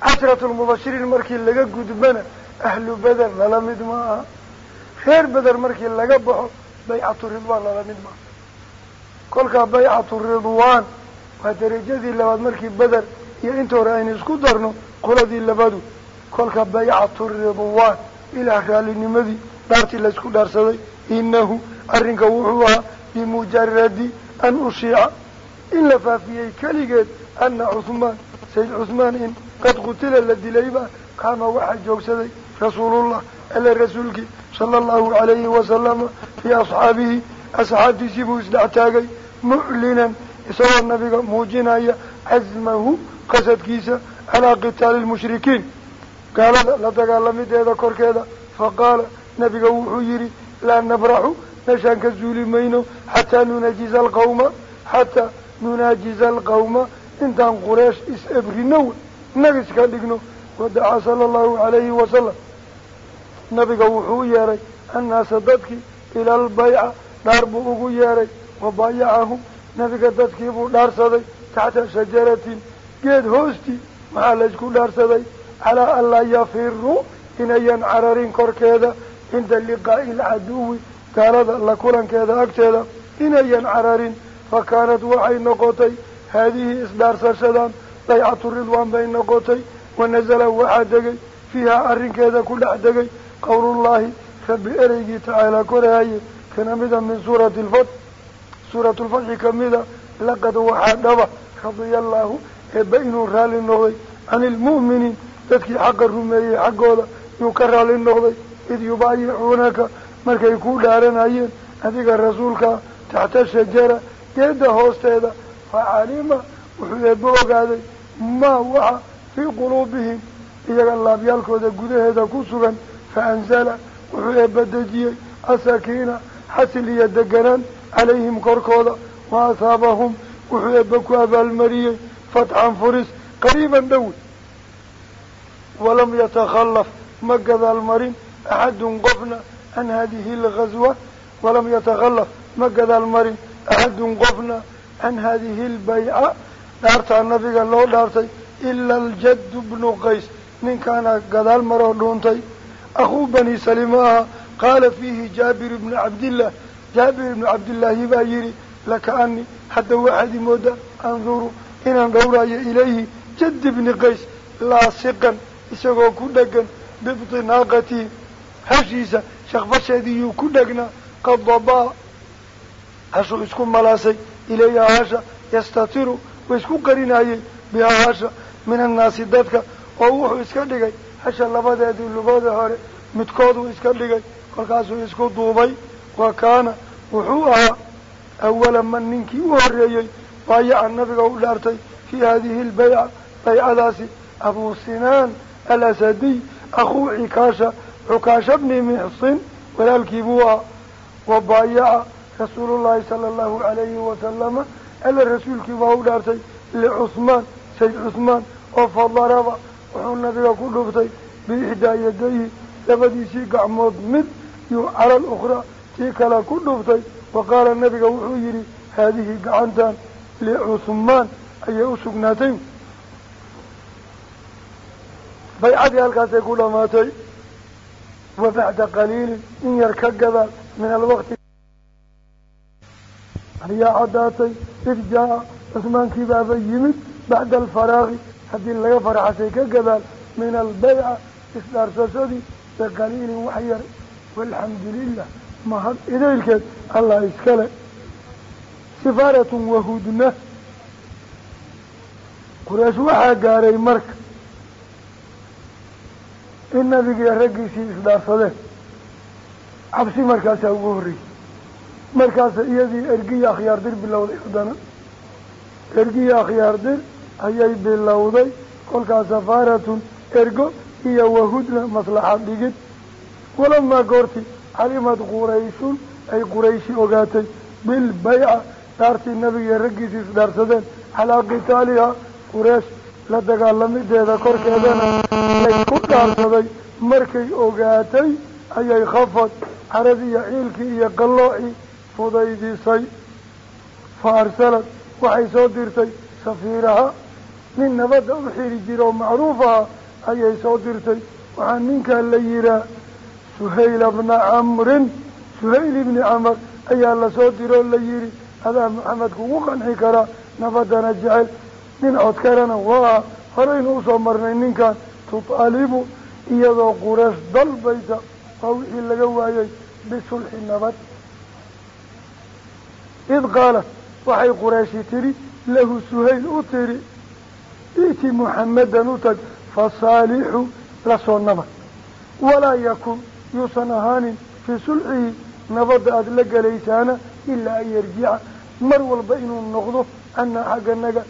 [SPEAKER 1] cashratu lmubashiriin markii laga gudbana ahlu beder lala mid ma aha reer beder markii laga baxo baycatu ridwaan lala mid maaha. Kolkaa baycatu ridwaan waa derajadii labaad markii beder iyo inta hore aynu isku darno qoladii labadu. Kolka baycatu ridwaan ilaah raalinimadii dhaartii laysku dhaarsaday. Inahu arrinka wuxuu ahaa bimujaradi an ushiica. In la faafiyey keligeed ana cuhmaan sayd cusmaan in qad qutila la dilayba qaama waxaa joogsaday rasuulullah alle rasuulkii sala allahu calayhi wasalama fii asxaabihi. Asxaabtiisii buu isdhex taagay muclinan isagoo nabiga muujinaya casmahu qasadkiisa calaa qitaali lmushrikiin gaalada la dagaalamideeda korkeeda. Faqaala nabiga wuxuu yidhi laa nabraxu meeshaan ka zuuli mayno xataa nunaajiza alqawma xataa nunaajiza alqawma intaan qureesh is-ebrino wey naga iska dhigno. Wadacaa sala allahu calayhi wasalam nabiga wuxuu u yeeray annaasa dadkii ila albayca dhaar buu ugu yeeray. Wabaayacahum nabiga dadkii buu dhaarsaday taxta shajaratin geed hoostii maxaa laysku dhaarsaday calaa an laa yafiruu inayan cararin korkeeda cinda liqaa'i alcaduwi gaalada la kulankeeda agteeda inayan cararin fa kaanat waxay noqotay haadihii isdhaarsashadan baycatu ridwaan bay noqotay wanazala waxaa degay fiihaa arrinkeeda ku dhex degay qowlullaahi rabbi ereygii tacaalaa korahaye kana mida min suurati alfatx suuratu lfatxi kamida laqad waxaa dhaba radiya allaahu eebba inuu raalli noqday cani ilmu'miniin dadkii xaqa rumeeyey xaggooda yuu ka raalli noqday. Id yubaayicuunaka markay ku dhaaranayeen. Adiga rasuulkaa taxta shajara geedda hoosteeda fa calima wuxuu eebba ogaaday maa waxa fii quluubihim. Iyaga laabyaalkooda gudaheeda ku sugan fa anzala wuxuu eebba dejiyey asakiina xasil iyo deganaan calayhim korkooda wa asaabahum. Wuxuu eebba ku abaalmariyey fatxan furis qariiban dhowi walam yatakhallaf ma gadaal marin axadun qofna can hadihi alghaswa walam yatakhallaf ma gadaal marin axadun qofna can haadihi albayca dhaartaa nabiga loo dhaartay ila aljaddu bnu qays ninkaana gadaal maroo dhuuntay akhuu bani salima aha qaala fiihi jaabir ibnu cabdillah jaabir ibnu cabdillaahi baa yidhi laka-ani hadda waxaad imooda anduru inaan dhowraayo ilayhi jaddi bni qays laasiqan isagoo ku dhegan bibti naaqatihi hashiisa shakfasheediiyuu ku dhegnaa qad dabaa hashuu isku malaasay ilayha hasha yastatiru wa isku qarinayey bihaa hasha min annaasi dadka oo wuxuu iska dhigay hasha labadeedii lugooda hore midkooduu iska dhigay kolkaasuu isku duubay wa kaana wuxuu ahaa awala man ninkii u horreeyey baayaca nabiga u dhaartay fii haadihi albayca baycadaasi abuu sinaan alasadiy akhuu cikaasha cukaasha bni mixsin walaalkii buu ahaa wa baayaca rasuulullahi sala allahu calayhi wasalama alla rasuulkii baa u dhaartay licusmaan sayd cusmaan oo fadaraba wuxuu nabiga ku dhuftay biixdaa yadayhi labadiisii gacmood mid yuu cala alukhraa tii kale ku dhuftay wa qaala nabiga wuxuu yidhi haadihi gacantan licusmaan ayay u sugnaatay baycadii halkaasay ku dhamaatay wa bacda qaliilin in yar ka gadaal min alwaqti. Ayaa caddaatay id jaa-a cusmaankii baaba yimid bacda alfaraaqi. Haddii laga farxasay ka gadaal min albayca isdhaarsasadii biqaliilin wax yar. Walxamdu lilah mahad idaylkeed allah iskale sifaaratun wahudna quraysh waxaa gaaray in nabigiiyo raggiisii isdhaarsadeen cabsi markaasaa ugu horreysay markaasa iyadii ergiya akhyaar dir bilowday haddana. Ergiya akhyaar dir ayay bilowday. Kolkaas safaaratun ergo iyo wahudna maslaxa dhigid. Walamaa goorti calimad qurayshun ay qurayshi ogaatay. Bilbayca dhaartii nabigiiyo raggiisii isdhaarsadeen calaa qitaalihaa quraysh la dagaalamideeda korkeedana laysku dhaarsaday. Markay ogaatay ayay khafad caradiiyo ciilkii iyo qalloocii fudaydisay. Fa arsalad waxay soo dirtay safiiraha. Nin nabadda u xiri jira oo macruuf aha ayay soo dirtay. Waxaa ninkaa la yihaa suhayla bna camrin. Suhayl ibni camar ayaa la soo diroo la yihi adaa maxamed kugu qanci karaa? Nabaddana jecel nin codkarana waa horaynu u soo marnay ninkan tutaalibu iyadoo quraysh dalbaysa waa wixii laga waayay bisulxi nabad. Id qaalat waxay qurayshi tidhi lahu suhayl u tidhi i'ti muxammedan u tag fasaalixu la soo nabad. Walaa yakun yuusan ahaanin fii sulxihi nabadda aada la gelaysaana ilaa an yarjica. Mar walba inuu noqdo annaa xagganaga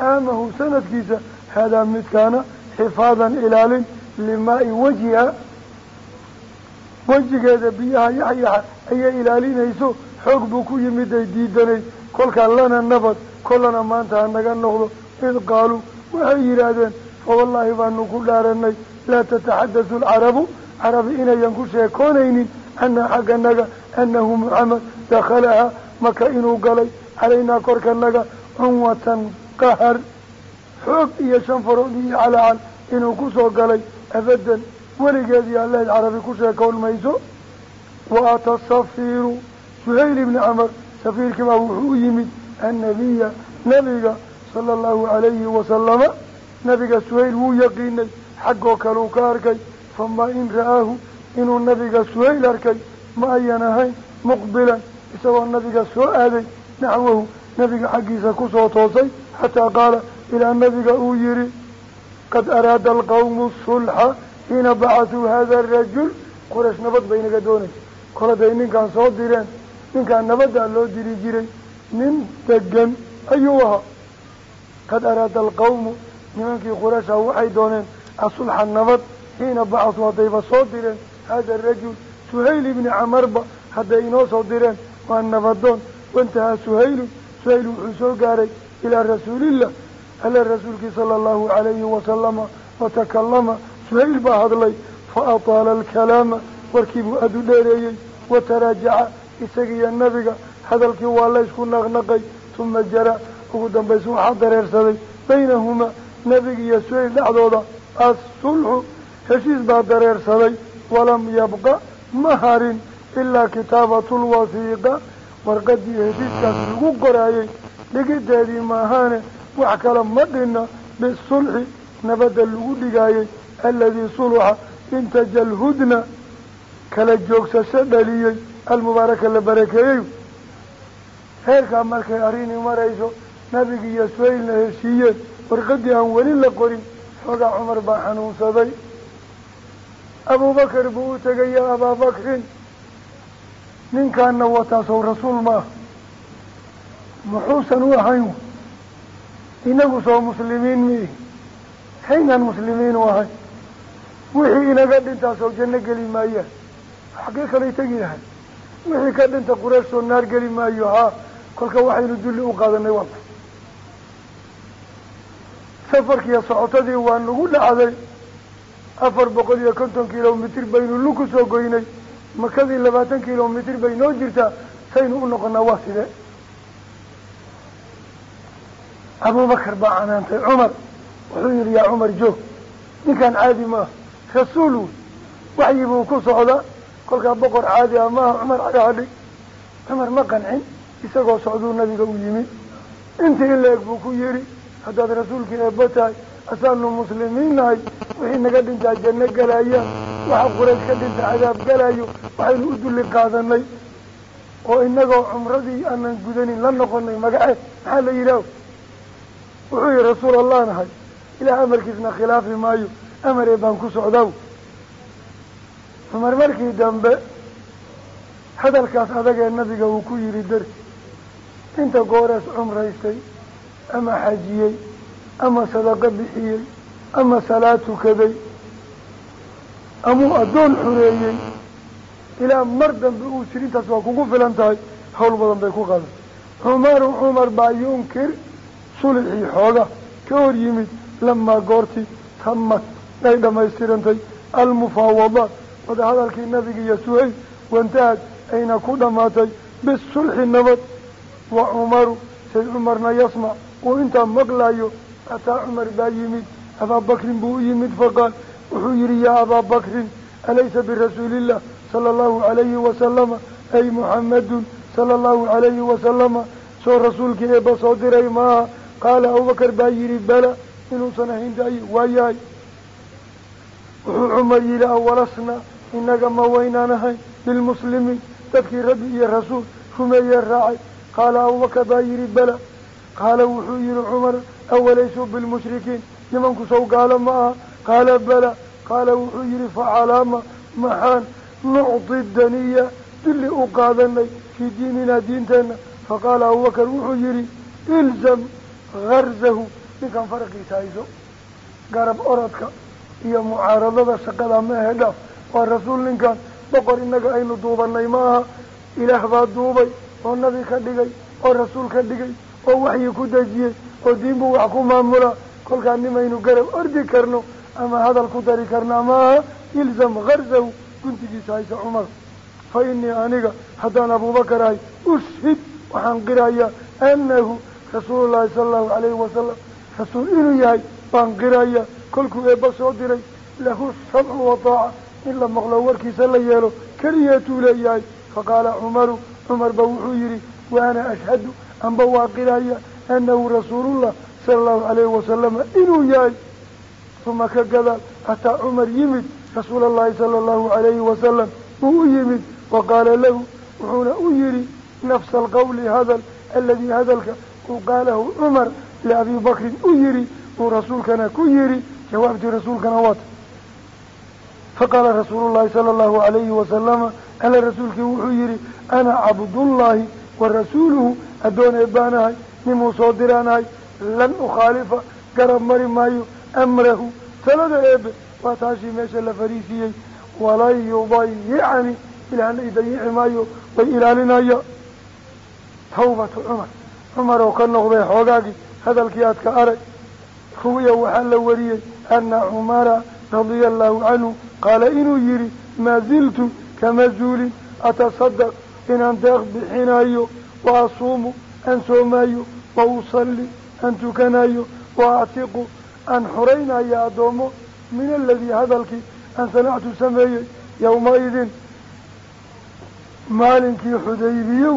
[SPEAKER 1] caamahu sanadkiisa haadaa midkaana xifaadan ilaalin limaa'i wajiha wejigeeda biyaha yaxyaxa ayay ilaalinayso xoog buu ku yimid ay diidanay kolkaa lana nabad kolana maanta ha naga noqdo id qaaluu waxay yidhaahdeen fa wallaahi baanu ku dhaaranay laa tataxaddathu alcarabu carabi inayan ku sheekoonaynin annaa xagganaga annahu muxamed dakhalaha maka inuu galay calaynaa korkanaga cunwatan qahar xoog iyo shanfarood iyo calaacal inuu ku soo galay abadan. Weligeedii alleed carabi ku sheekoon mayso. Wa ata safiiru suhayl ibni camar safiirkii baa wuxuu u yimid annabiya nabiga sala allahu calayhi wasalama nabiga suhayl wuu yaqiinay xaggoo kaleu ka arkay. Famaa in ra'aahu inuu nabiga suhayl arkay ma ayan ahayn muqbilan isagoo nabiga soo aaday naxwahu nabiga xaggiisa ku soo toosay xataa qaala ilaa nabiga uu yihi qad araada alqawmu sulxa xiina bacasuu hada arajul quraysh nabad bay naga doonaysa. Koladay ninkaan soo direen ninkaan nabaddaa loo diri jiray nin degan ayuu ahaa. Qad araada alqawmu nimankii quraysha waxay dooneen asulxa nabad xiina bacasuu haddayba soo direen hada arajul suhayl ibni camarba hadday inoo soo direen waa nabadoon waintahaa suhaylun suhayl wuxuu soo gaaray ilaa rasuulillah alla rasuulkii sala allahu calayhi wasalama watakallama suhayl baa hadlay fa ataala alkalaama warkiibuu aada u dheereeyey wataraajaca isagiiyo nabiga hadalkii waa la ysku naqnaqay tuma jara ugu dambaysa waxaa dareersaday baynahumaa nebiga iyo suhayl dhexdooda assulxu heshiis baa dareersaday walam yabqa ma harin ilaa kitaabatulwasiiqa warqadii heshiiskaas lagu qoraayey dhigideedii maahaane wax kale ma dhinna bisulxi nabadda lagu dhigaayey aladii suluxa intaja alhudna kala joogsasho dhaliyey almubaaraka la barakeeyey heerkaa markay arrinii marayso nabigi iyo suhaylna heshiiyeen warqadii aan weli la qorin xoogaa cumar baa xanuunsaday. Abubakar buu u tegay ya abaabakrin ninkaana wataasow rasuul maaha muxuusan u ahayn inagu soo muslimiin miihi haynaan muslimiin u ahay. Wixii inaga dhintaasoo janno geli maayaan xaggee kalay tegi lahay wixii ka dhinta quraysh soo naar geli maayo haa kolka waxaynu dulli u qaadanay waa safarkiiyo socotadii waa nagu dhacday. Afar boqol iyo konton kilomitir baynu luku soo goynay makadii labaatan kilomitir bay noo jirtaa saynu u noqonaa waa sidee? Abubakar baa canaantay cumar. Wuxuu yihi yaa cumar joog. Ninkaan caadi maaha rasuul wey. Waxyi buu ku socdaa. Kolkaa boqor caadi ah maaha cumar cagaadhig cumar ma qancin isagoo socduu nabiga u yimi intii in la-eg buu ku yidhi haddaad rasuulkii eebba tahay asaanu muslimiin wixii naga dhintaa janno galayaan waxa quraysh ka dhinta cadaab galayo waxaynu u dulli qaadanay oo inagoo cumradii aanan gudanin la noqonay magaceed maxaa la yidhaah wuxuu yihi rasuul allah nahay ilaah amarkiisna khilaafi maayo. Amaree baan ku socdaw. Cumar markii dambe hadalkaas adagee nabiga uu ku yidhi darsi inta goorees cumraystay ama xajiyey ama sadaqo bixiyey ama salaad tukaday amuu addoon xureeyey. Ilaa mar dambe uu jir intaas waa kugu filan tahay hawl badan bay ku qadan cumaru cumar baa yunkir sulixii xooga ka hor yimid lamaa goortii tamad ay dhammaystirantay almufaawadaat wadahadalkii nabiga iyo suhayl wantahad ayna ku dhammaatay bisulxi nabad. Wa cumaru sayd cumarna yasmac uu intaa maqlayo ataa cumar baa yimid abaabakrin buu yimid faqaal wuxuu yihi yaa abaabakrin alaysa birasuulillah sala allahu calayhi wasalama ay muxamadun sala allahu calayhi wasalama soo rasuulkii eebba soo diray maaha. Qaala abubakar baa yihi bala inuusan ahayn daaye waa yahay. Wuxuu cumar yihi awalasna inaga ma waynaan ahayn bilmuslimiin dadkii rabbi iyo rasuul rumeeyee raacay. Qaala abubakar baa yihi bala. Qaala wuxuu yihi cumar awalaysuu bilmushrikiin nimanku sow gaalo ma aha qaala bala qaala wuxuu yihi facalaama maxaan nucti daniya dili u qaadanay fii diininaa diinteenna faqaala abubakar wuxuu yihi ilzam garzahu ninkan faraqiisa hayso garab orodka iyo mucaaradada shaqada ma ahe dhaaf waa rasuul ninkan boqor innaga aynu duubanay ma aha ilaah baa duubay oo nabi ka dhigay oo rasuul ka dhigay oo waxyi ku dejiyey oo diin buu wax ku maamulaa kolkaa nimaynu garab ordi karno ama hadal ku dari karnaa ma aha ilzam garzahu guntigiisa haysa cumar. Fa inii aniga haddaan abubakar ahay ushhid waxaan qirayaa anahu rasuulullahi sala allahu calayhi wasalam rasuul inuu yahay baan qirayaa kolkuu eebba soo diray lahu samcu wa taaca in la maqlo warkiisa la yeelo keliyatuu leeyahay. Faqaala cumaru cumar ba wuxuu yidhi wa ana ashhadu amba waa qiraya anahu rasuulullah sala allahu calayhi wasalama inuu yahay uma ka gadaal hataa cumar yimid rasuula allahi sala allahu calayhi wasalam uu u yimid waqaala lahu wuxuuna u yidhi nafsa alqawli hadal aladii hadalka uu qaalahu cumar liabii bakrin u yidhi uu rasuulkana ku yidhi jawaabtii rasuulkana waata faqaala rasuulu llahi sala allahu calayhi wasalama alla rasuulkii wuxuu yidhi ana cabdullaahi wa rasuuluhu addoon eebbaanahay nimuu soo diraanahay lan ukhaalifa garab mari maayo amrahu talada eebe waa taashii meesha la fariisiiyey walan yudayicani ilaahna idayici maayo way ilaalinaya tawbatu cumar cumar oo ka noqday xoogaagii hadalkii aad ka arag ruwiya waxaa la wariyey ana cumara radia allahu canhu qaala inuu yihi maa ziltu kama zuulin atasadaq inaan deeq bixinayo wa asuumu aan soomaayo wa aan tukanayo wa aan xoraynayo addoommo min aladii hadalkii aan sanactu sameeyey yowma-idin maalinkii xudaybiyow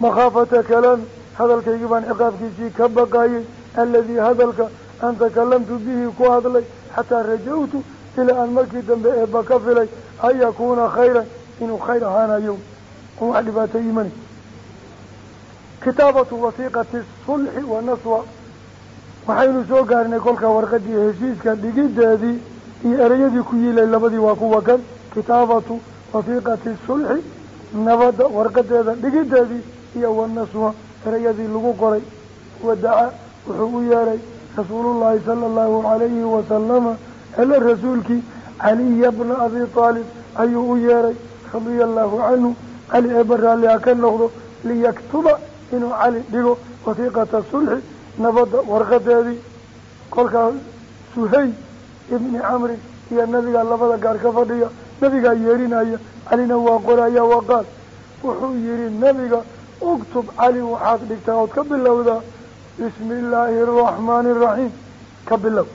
[SPEAKER 1] makhaafata kalaami hadalkaygii baan ciqaabkiisii ka baqayey aladii hadalka an takalamtu bihi ku hadlay xataa rajawtu ilaa aan markii dambe eebba ka filay an yakuuna khayran inuu khayr ahaanayo oo wax dhibaato imanay kitaabatu wasiiqati sulxi wa naswa waxaynu soo gaarnay kolka warqadii heshiiska dhigideedii iyo ereyadii ku yiilay labadii waa kuwa kan kitaabatu wasiiqati sulxi nabadda warqadeeda dhigideedii iyo wanaswa ereyadii lagu qoray. Wadaca wuxuu u yeeray rasuulullaahi sala allahu calayhi wasalama ele rasuulkii caliya bna abi aalib ayuu u yeeray radia allahu canhu. Cali eeba raalli ha ka noqdo liyaktuba inuu cali dhigo wasiiqata sulxi nabadda warqadeedii kolkaa suhay ibni camrin iyo nabigaa labada gaar ka fadhiya nabigaa yeerinaya calina waa qoraya waqaal wuxuu yihi nabiga uktub cali waxaad dhigtaa ood ka bilowdaa. Bismi illaahi araxmaani araxiim ka bilow.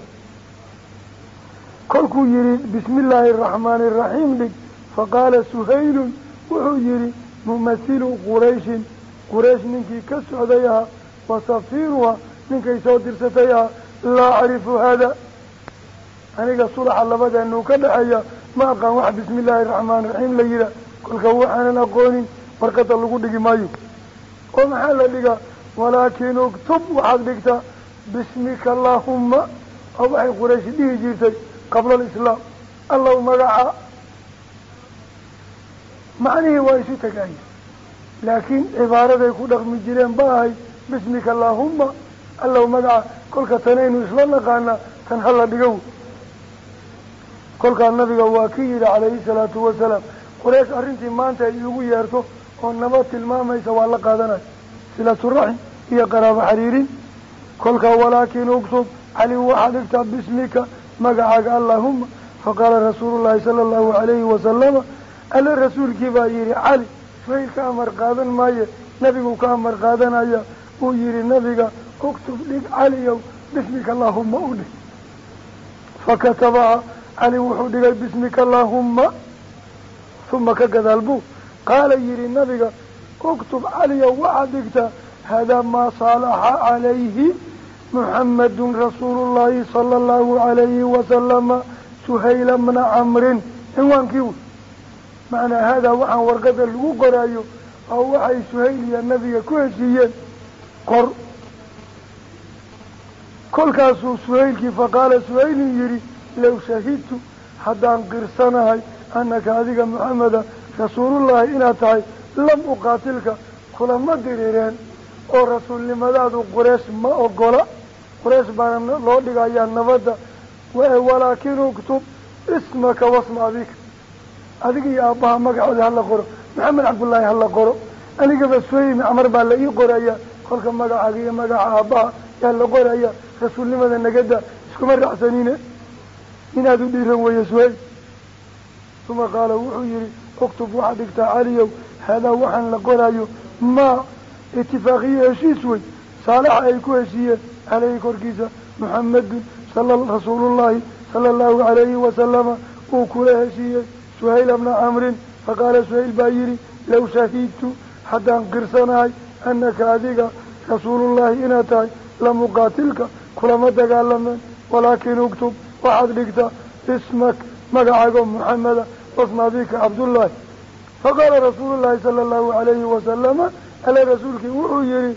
[SPEAKER 1] Kolkuu yihi bismi illaahi araxmaani araxiim dhig. Faqaala suhaylun wuxuu yihi mumasilu qurayshin quraysh ninkii ka socday ahaa wa safiiruha ninkay soo dirsatay ahaa laa acrifu haada aniga sulaxa labadeenu ka dhexeeya ma aqaan wax bismi illaahi araxmaani raxiim la yihaa kolka waxaanan aqoonin warqada lagu dhigi maayo oo maxaa la dhigaa walaakin uktub waxaad dhigtaa bismika allaahumma oo waxay qurayshi dhihi jirtay qabla alislaam allow magacaa macnihii waa isu tagaaya laakiin cibaaraday ku dhaqmi jireen ba ahay bismika allaahumma allow magaca kolka tanaynu isla naqaanaa tan hala dhigow. Kolkaa nabiga waa ki yidhi calayhi salaatu wasalaam quraysh arrintii maanta ay igu yeerto oo nabad tilmaamaysa waa la qaadanaya silatu raxim iyo qaraabo xariirin kolkaa walaakin uktub cali waxaa dhigtaa bismika magacaaga allaahuma faqaala rasuulu llaahi sala allahu calayhi wasalama alle rasuulkii baa yihi cali suhayl ka amar qaadan maaye nebigu ka amar qaadanaya uu yihi nabiga uktub dhig caliyow bismika allaahuma u dhig. Fakatabaha cali wuxuu dhigay bismika allaahuma uma ka gadaal buu qaala yihi nabiga uktub caliyow waxaad dhigtaa haadaa maa saalaxa calayhi muxamadun rasuulu llaahi sala allahu calayhi wasalama suhayla bna camrin. Cinwaankii wey macnaa haadaa waxaan warqada lagu ku heshiiyeen qor kolkaasuu suhaylkii faqaala suhaylin yidhi low shahidtu haddaan qirsanahay annaka adiga maxameda rasuulullaahi inaad tahay lam uqaatilka kulama dirireen oo rasuulnimadaadu qureesh ma ogola qureesh baana loo dhigayaa nabadda walaakin uktub ismaka wasma abika adiga aabbaha magacooda hala qoro maxamed cabdullaahi hala qoro. Anigaba suhayl camar baa la ii qoraya kolka magacaaga iyo magaca aabbaha yaa la qoraya rasuulnimada nagada iskuma raacsanine inaad u dhiiran weeye suhayl. Uma qaala wuxuu yihi uktub waxaad dhigtaa caliyow haadaa waxaan la qoraayo maa itifaaqiyo heshiis wey saalaxa ay ku heshiiyeen caleyhi korkiisa muxamadun rasuulullaahi sala allahu calayhi wasalama uu kula heshiiyey suhayla bna camrin. Faqaala suhayl baa yidhi low shahidtu haddaan qirsanahay annaka adiga rasuulullaahi inaad tahay lamuqaatilka kulama dagaalameen walaakin uktub waxaad dhigtaa ismak magacaago muxameda wasma abika cabdullaahi faqaala rasuulullaahi sala allahu calayhi wasalama ale rasuulkii wuxuu yihi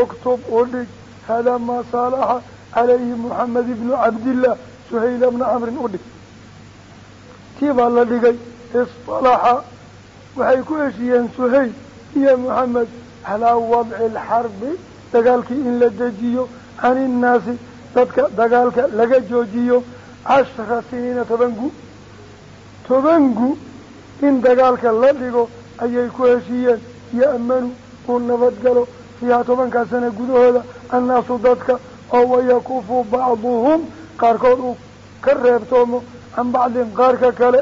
[SPEAKER 1] uktub u dhig haadaa maa saalaxa calayhi muxamed ibnu cabdillah suhayla bna camrin u dhig tii baa la dhigay isalaxa waxay ku heshiiyeen suhayl iyo moxamed calaa wadci alxarbi dagaalkii in la dejiyo can innaasi dadka dagaalka laga joojiyo cashra siniina toban gu toban gu in dagaalka la dhigo ayay ku heshiiyeen ya'manu uu nabadgalo fiiha tobankaa sana gudahooda annaasu dadka oo wayakufu bacduhum qaarkood uu ka reebtoomo can bacdin qaarka kale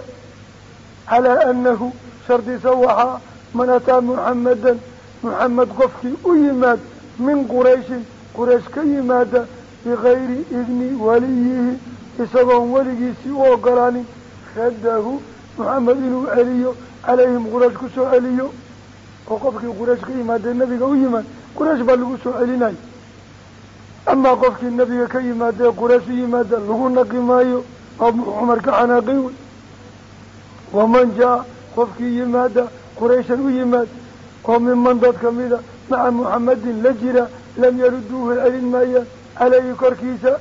[SPEAKER 1] calaa annahu shardiisa waxaa man muxamadan muxamed qofkii u yimaad min qurayshin quraysh ka yimaada bikayri idni waliyihi isagoon weligiisii u ogolaanin raddahu muxamed inuu celiyo calayhim quraysh ku soo celiyo. Oo qofkii quraysh ka yimaadee nebiga u yimaad quraysh baa lagu soo celinaya amaa qofkii nebiga ka yimaadee quraysh u yimaada lagu naqi maayo oo cumar ka xanaaqay wey. Waman jaa qofkii yimaada qurayshan u yimaad oo miman dad kamida maca muxamadin la jira lam yaruduuhu celin maayaan caleyhi korkiisa.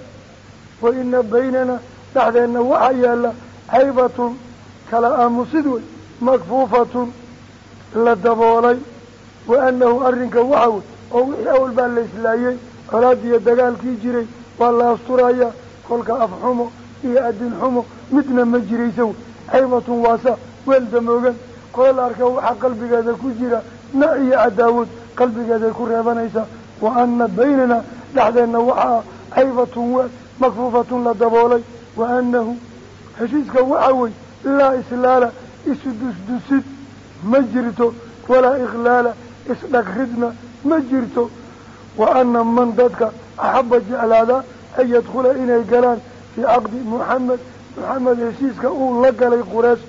[SPEAKER 1] Wa ina baynana dhexdeenna waxaa yaalla caybatun kala aamusid wey makfuufatun la daboolay. Wa annahu arrinka waxa wey oo wixii awal baa la islaayey colaadiyo dagaalkii jiray waa la asturayaa kolka afxumo iyo adin xumo midna ma jiraysa wey. Caybatun waasa weel damoogan qola la arka waxaa qalbigeeda ku jira na iyo cadaawad qalbigeeday ku reebanaysaa wa ana baynana dhexdeenna waxaa caybatun weel makfuufatun la daboolay. Wa anahu heshiiska waxa wey laa islaala isu dusdusid ma jirto walaa ikhlaala isdhagridna ma jirto. Wa ana man dadka axaba jeclaada an yadkhula inay galaan fii caqdi muxamed muxamed heshiiska uu la galay quraysh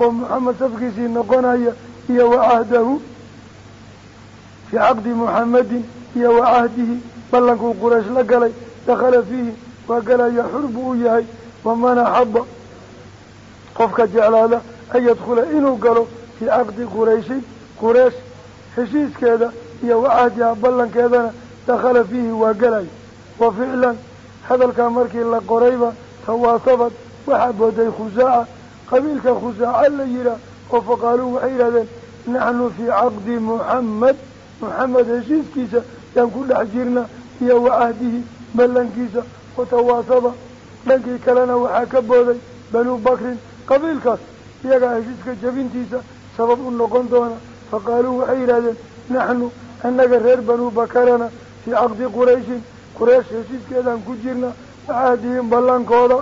[SPEAKER 1] oo muxamed safkiisii noqonaya iyo wa fii caqdi muxamedin iyo wa cahdihi ballankuu quraysh la galay dakhala fiihi waa galaya xur buu u yahay waman axaba qofka jeclaada an yadkhula inuu galo fii caqdi qurayshin quraysh heshiiskeeda iyo wa cahdiha ballankeedana dakhala fiihi waa galaya wa ficlan hadalkaa markii la qorayba tawaasabad waxaa booday khusaaca qabiilka khusaaca la yihaah oo faqaaluu waxay yidhahdeen naxnu fii caqdi muxamed muxamed heshiiskiisa yaan ku dhex jirna iyo wa cahdihi ballankiisa watawaasaba dhankii kalena waxaa ka booday banuu bakrin qabiilkaas iyagaa heshiiska jabintiisa sabab u noqon doona. Faqaaluu waxay yidhahdeen naxnu annaga reer banuu bakarana fii caqdi qurayshin quraysh heshiiskeedaan ku jirna wa cahdihim ballankooda.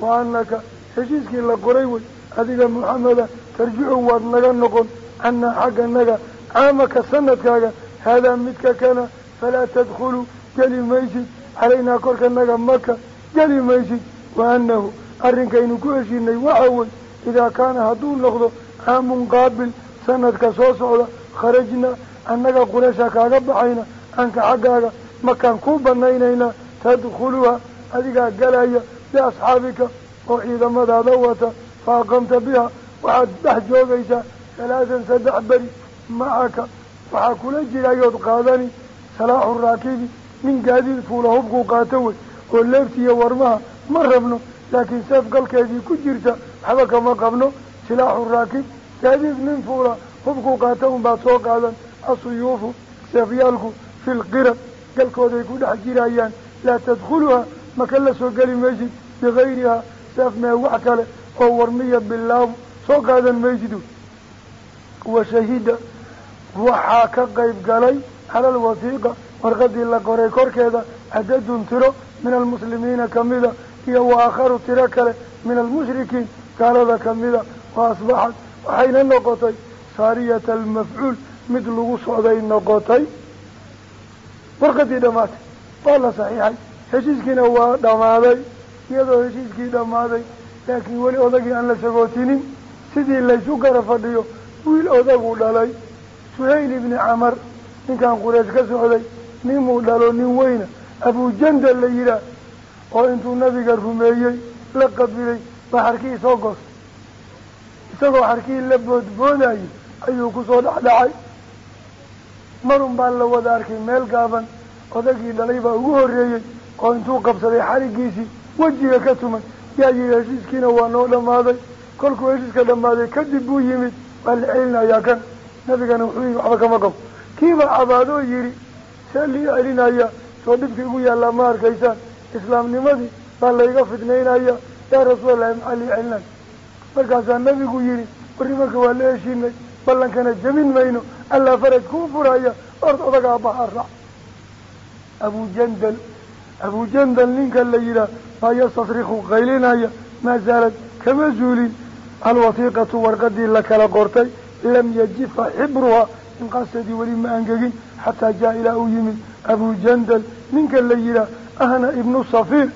[SPEAKER 1] Wa anaka heshiiskii la qoray wey adiga muxameda tarjicu waad naga noqon cannaa xagga naga caamaka sanadkaaga haadaa midka kana falaa tadkhuluu geli maysid. Calaynaa korka naga maka geli maysid. Wa annahu arrinkaynu ku heshiinay waxa wey idaa kaana hadduu noqdo caamun qaabil sanadka soo socda kharajnaa annaga qureysha kaaga baxayna anka xaggaaga makaan kuu banaynaynaa tadkhuluha adigaa galaya biasxaabika oo ciidamadaada wata fa aqamta biha waxaad dhex joogaysaa halaasan saddex beri macaka waxaa kula jirayood qaadani salaaxu raakibi nin gaadiid fuula hubkuu qaato wey oo leefti iyo warmaha ma rabno laakiin seef galkeedii ku jirta waxba kama qabno silaaxu raakib gaadiid nin fuula hubkuu qaata unbaad soo qaadan asuyuufu seefyaalku fi lqirab galkooday ku dhex jirayaan laa tadkhuluha maka la soo geli maysid bikayrihaa seef mee wax kale oo warmiya bilaabu soo qaadan maysid wa shahida waxaa ka qayb galay cala alwasiiqa warqadii la qoray korkeeda cadadun tiro min almuslimiina kamida iyo wa aakharu tiro kale min almushrikiin gaalada kamida wa asbaxad waxayna noqotay saariyata almafcuul mid lagu socday noqotay. Warqadii dhamaatay waa la saxiixay. Heshiiskiina waa dhammaaday iyadoo heshiiskii dhammaaday laakiin weli odagii aan la sagootinin sidii laysu gara fadhiyo wiil odagu dhalay suhayl ibni camar ninkan qureesh ka socday ninmuu dhalo nin weyna abujandal la yidhaah oo intuu nabiga rumeeyey la qabilay baa xarkii soo goostay. Isagoo xarkii la boodboodayay ayuu ku soo dhexdhacay. Marun baa la wada arkay meel gaaban odagii dhalay baa ugu horreeyey oo intuu qabsaday xarigiisii wejiga ka tumay. Yaa yihi heshiiskiina waa noo dhammaaday. Kolkuu heshiiska dhammaaday kadib buu yimid waa la celinayaa kan nabigana wuxuu yihi waxba kama qabo kiibaa cabaadoo yidhi see lii celinaya soo dhibka igu yaallaa ma arkaysaan islaamnimadii baa layga fidnaynaya yaa rasuulallahi maxaa lii celinaya markaasaa nabigu yihi warrimanka waa la heshiinay ballankana jabin mayno allaa faraj kuu furaya ord odagaa baha raac abujandal abujandal ninka la yidhaah maa yastasriku qaylinaya maa zaalad kama zuulin alwasiiqatu warqadii la kala qortay lam yajifa xibruha inqaasadii weli ma angegin xataa jaa ilaa uu yimid abu jandal ninka la yihaah ahna ibnu safiir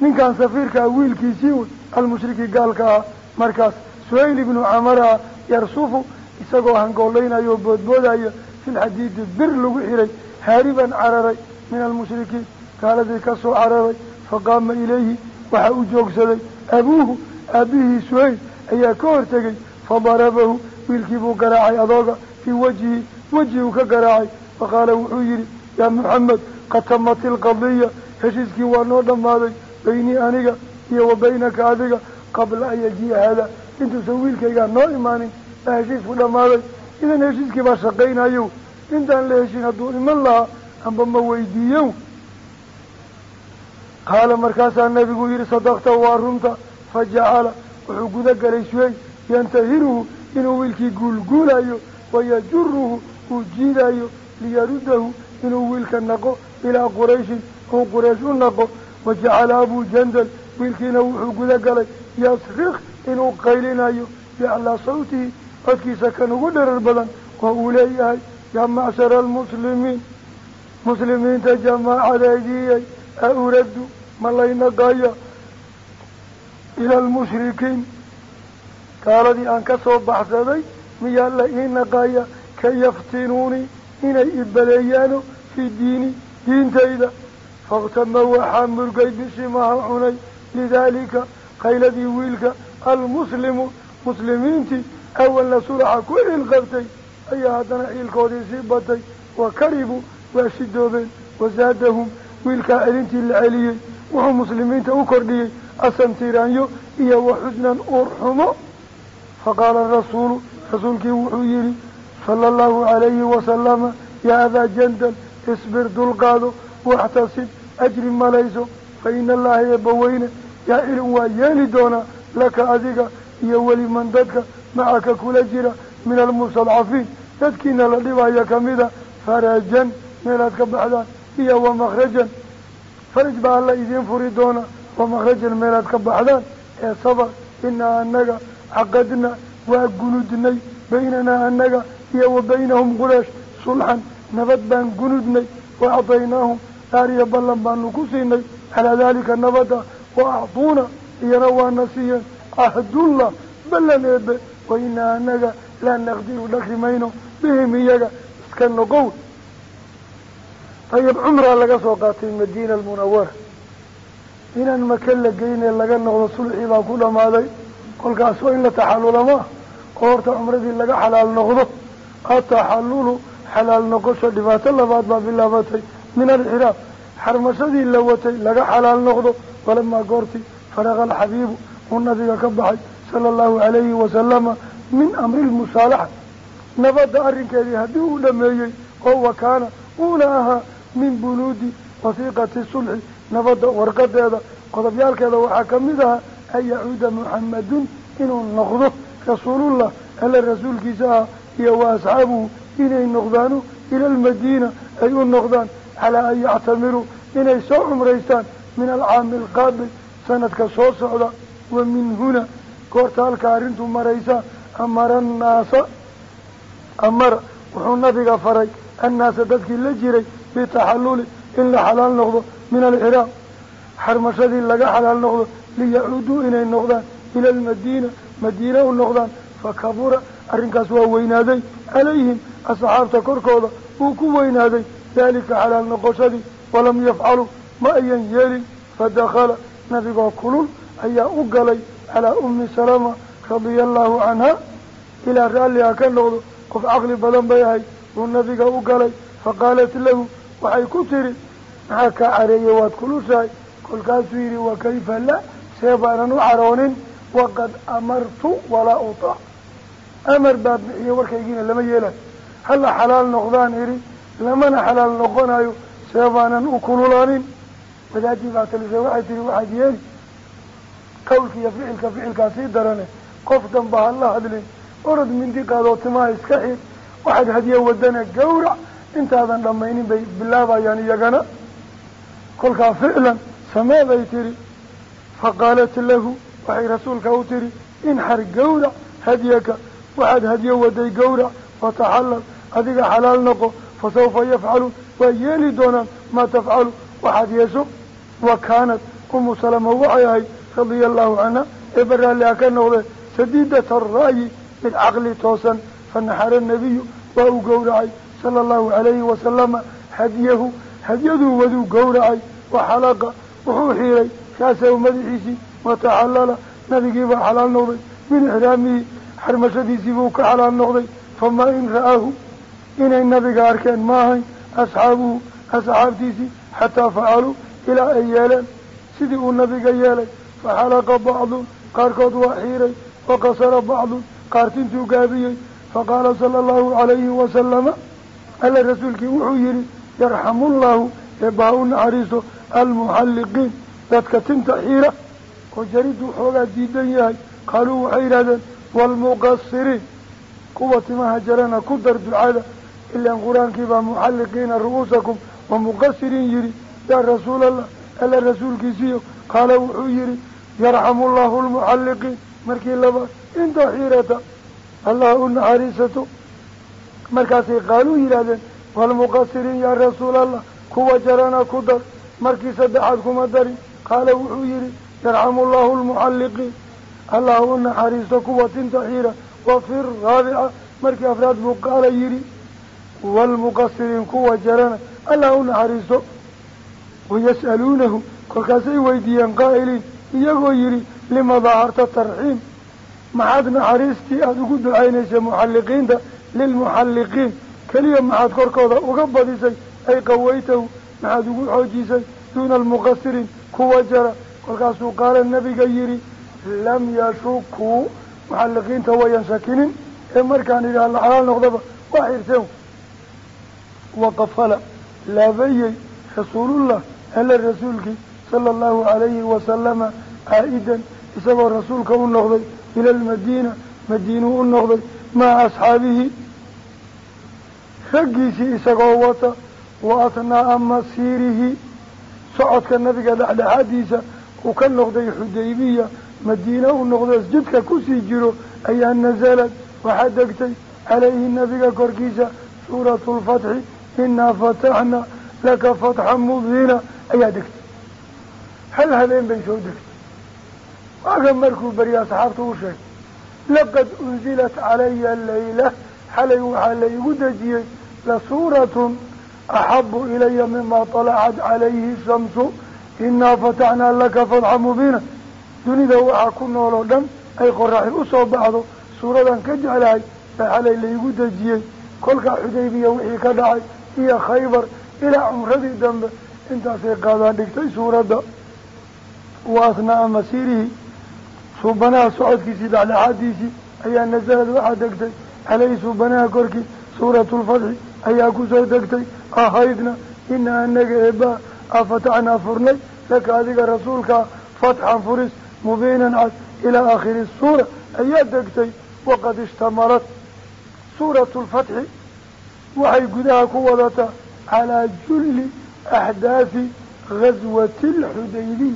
[SPEAKER 1] ninkan safiirkaa wiilkiisii wey almushriki gaalka ah markaas suhayl ibnu camara yarsufu isagoo hangooleynayo oo boodboodaya filxadiidi bir lagu xiray haariban cararay min almushrikiin gaaladii ka soo cararay faqaama ilayhi waxaa u joogsaday abuuhu aabihii suhayl ayaa ka hortegay fadarabahu wiilkii buu garaacay adooga fii wajhi wejihuu ka garaacay faqaala wuxuu yidhi yaa muxamed qad tamat ilqadiya heshiiskii waa noo dhammaaday baynii aniga iyo wa baynaka adiga qabla an yajiya haadaa intuusan wiilkaygaa noo imaanin baa heshiisku dhammaaday idan heshiiskii baa shaqaynayo intaan la heshin hadduu iman lahaa amba ma weydiiyo qaala markaasaa nabigu yihi sadaqta waa runta fajacala wuxuu guda yantahiruhu inuu wiilkii guulguulayo wayajuruhu uu jiidayo liyaruddahu inuu wiilka naqo ilaa qurayshin uu quraysh u naqo wajacala abuu jandal wiilkiina wuxuu guda galay yasrik inuu qaylinayo biaclaa sawtihi codkiisa kan ugu dherar badan oo uu leeyahay yaa macshara almuslimiin muslimiinta jamaacadeediiyay a uraddu ma laynaqaya ila almushrikiin gaaladii aan ka soo baxsaday miyaa la ii naqaya ka yaftinuunii inay ibaleeyaano fii diini diintayda. Fakhtama waxaa murgay bishimaha cunay lidaalika qayladii wiilka almuslimu muslimiintii awalna sulaxa ku ciilqabtay ayaa haddana ciilkoodii sii batay. Wa karibuu waa shidoobeen wasaadahum wiilkaa celintii la celiyey wuxuu muslimiinta u kordhiyey asantiiraanyo iyo wa xusnan uur xumo faqaala rasuulu rasuulkii wuxuu yidhi sala allahu calayhi wasalama yaa abaa jandal isbir dulqaado waxtasib ajri malayso fa ina allaha eebbaweyne yaa-ilun waa yeeli doonaa laka adiga iyo weliman dadka macaka kula jira min almustadcafiin dadkiina la dhibaya kamida farajan meelaad ka baxdaan iyo wamakhrajan faraj baa alla idiin furi doona wamakhrajan meelaad ka baxdaan ee sabar inaa anaga caqadna waa gunudnay baynanaa annaga iyo wa baynahum quraysh sulxan nabad baan gunudnay wa acdaynaahum dhaariya ballan baanu ku siinay. Calaa daalika nabada wa acduuna iyana waana siiyeen cahdullah ballan eebe wa inaa annaga laa naqdiru dhakri mayno bihim iyaga iska noqow ayib cumraa laga soo qaatay madiina almunawara inaan maka la laga noqdo sulxii baa ku dhamaaday kolkaas waa in la taxallulama oo horta cumradii laga xalaal noqdo ataxallulu xalaal noqosho dhibaato labaad baa bilaabatay min alxiraam xarmashadii la watay laga xalaal noqdo walamaa goorti faraqa alxabiibu uu nabiga ka baxay sala allahu calayhi wasalama min amri lmusaalaxa nabadda arrinkeedii haddii uu dhameeyey oo wakaana uuna ahaa min bunuudi wasiiqati sulxi. Nabadda warqadeeda qodobyaalkeeda waxaa ka mid ahaa an yacuuda muxamadun inuu noqdo rasuulullah alle rasuulkiisa ah iyo wa asxaabuhu inay noqdaanu ila almadiina ay u noqdaan calaa an yactamiruu inay soo cumraystaan min alcaami alqaabil sanadka soo socda wa min huna goorta halka arrintu maraysa amara annaasa amara wuxuu nabiga faray annaasa dadkii la jiray bitaxalluli in la xalaal noqdo min alxiraam xarmashadii laga xalaal noqdo liyacuuduu inay noqdaan ila almadiina madiina u noqdaan fakabura arrinkaas waa weynaaday calayhim asxaabta korkooda wuu ku weynaaday daalika xalaal noqoshadii walam yafcaluu ma ayan yeelin fadakhala nabigoo kulul ayaa u galay calaa ummi salama radia allahu canha ilaa raalliha ka noqdo qof caqli badan bay ahayd wuu nabiga u galay faqaalat lahu waxay ku tiri maxaa kaa careeyey waad kulushahay kolkaasuu yidhi wa kayfa la see baanan u caroonin waqad amartu walaa utaac amar baa bixiyey warkaygiina lama yeelayo hala xalaal noqdaan idhi lamana xalaal noqonayo see baanan u kululaanin. Wadaadii baa talisay waxay tihi waxaad yeeli. Qawlka iyo ficilka ficilkaa sii darane. Qof danba ha la hadlin. Orod mindiqaadoo timaha iska xir waxaad hadiye wadana gawrac. Intaadan dhammaynin bay bilaabayaan iyagana. Kolkaa ficlan samee bay tihi faqaalat lahu waxay rasuulka u tihi inxar gawrac hadyaka waxaad hadyo waday gawrac wataxallal adiga xalaal noqo fa sawfa yafcaluun waa yeeli doonaan maa tafcalu waxaad yeesho wa kaanat umu salama waxay ahayd radia allahu canha ee baraalliha ka noqdee sadiidata ara'yi mid caqli toosan fanaxara nabiyu waa uu gowracay sala allahu calayhi wasalama hadyahu hadyaduu waduu gowracay waxalaqa wuxuu xiiray raasahu madaxiisii wataxallala nabigiibaa xalaal noqday. Min ixraamihi xarmashadiisii buu ka xalaal noqday. Famaa in ra'aahu inay nabiga arkeen ma ahayn asxaabuhu asxaabtiisii xataa facaluu ilaa ay yeeleen. Sidii uu nabiga yeelay faxalaqa bacdun qaarkood waa xiiray waqasara bacdun qaartintuu gaabiyey. Faqaala sala allahu calayhi wasalama alla rasuulkii wuxuu yidhi yarxamullahu eebbaa u naxariiso almuxalliqiin dadka tinta xiira oo jariduu xoogaa diidan yahay. Qaaluu waxay yidhahdeen waalmuqasiriin kuwa timaha jarana ku dar ducada ilaan qur'aankii baa muxalliqiina ru'uusakum. Wa muqasiriin yidhi yaa rasuulallah alla rasuulkiisiiyo qaala wuxuu yidhi yarxamu llahu almuxalliqiin markii labaad inta xiirata allah u naxariisato. Markaasay qaaluu yidhaahdeen waalmuqasiriin yaa rasuulallah kuwa jarana ku dar. Markii saddexaad kuma darin qaala wuxuu yidhi yarxamu llahu almuxalliqiin allah u naxariisto kuwa tinta xiira wa fi raabica markii afraad buu qaala yidhi waalmuqasiriin kuwa jarana allah u naxariisto wayas'aluunahu kolkaasay weydiiyeen qaa'iliin iyagoo yidhi lima daharta tarxiim maxaad naxariistii aada ugu ducaynaysa muxalliqiinta lilmuxalliqiin keliya maxaad korkooda uga badisay ay qawaytahu maxaad ugu xoojisay duuna almuqasiriin kuwa jara kolkaasuu qaala nabiga yidhi lam yashukuu muxalliqiinta wayan shakinin ee markaan idhi alla xalaal noqdaba waa xirteen waqafala laabayey rasuulullah alla rasuulkii sala allahu calayhi wasalama caa'idan isagoo rasuulka u noqday ila almadiina madiinuu u noqday maca asxaabihi raggiisii isagoo wata wa masiirihi socodka nabiga dhexdhexaadiisa uu ka noqday xudaybiya madiine u noqday jidka ku sii jiro ayaa nasalad waxaa degtay calayhi nabiga korkiisa suuratu lfatxi inaa fataxna laka fatxan mubiina ayaa degtay. Hal habeen bay soo degtay. Waaga markuu beriya asxaabta u sheegay laqad unzilat calaya layla xalay waxaa la igu axabu ilaya mima طalacat calayhi shamsu inaa fataxnaa laka fatxa mubiina dunida waxaa ku nool oo dhan ay qoraxi u soo baxdo suuradan ka jeclahay baa xalay laigu dejiyey kolkaa xudaybiya wixii ka dhacay iyo khaybar ilaa cumradii dambe intaasay qaadaan dhigtay suuradda wa asnaa'a masiirihi suubanaha socodkiisii dhexdhexaadiisii ayaa nasalad waxaa degtay caleyhi suubanaha korkii suuratu lfatxi ayaa ku soo degtay ahaydna ina anaga eebaa afataxnaa furnay laka adiga rasuulkaa fatxan furis mubiinan cad ilaa aakhiri suura ayaa degtay waqad ishtamalat suuratu lfatxi waxay gudaha ku wadataa calaa julli axdaafi gaswati alxudaybiya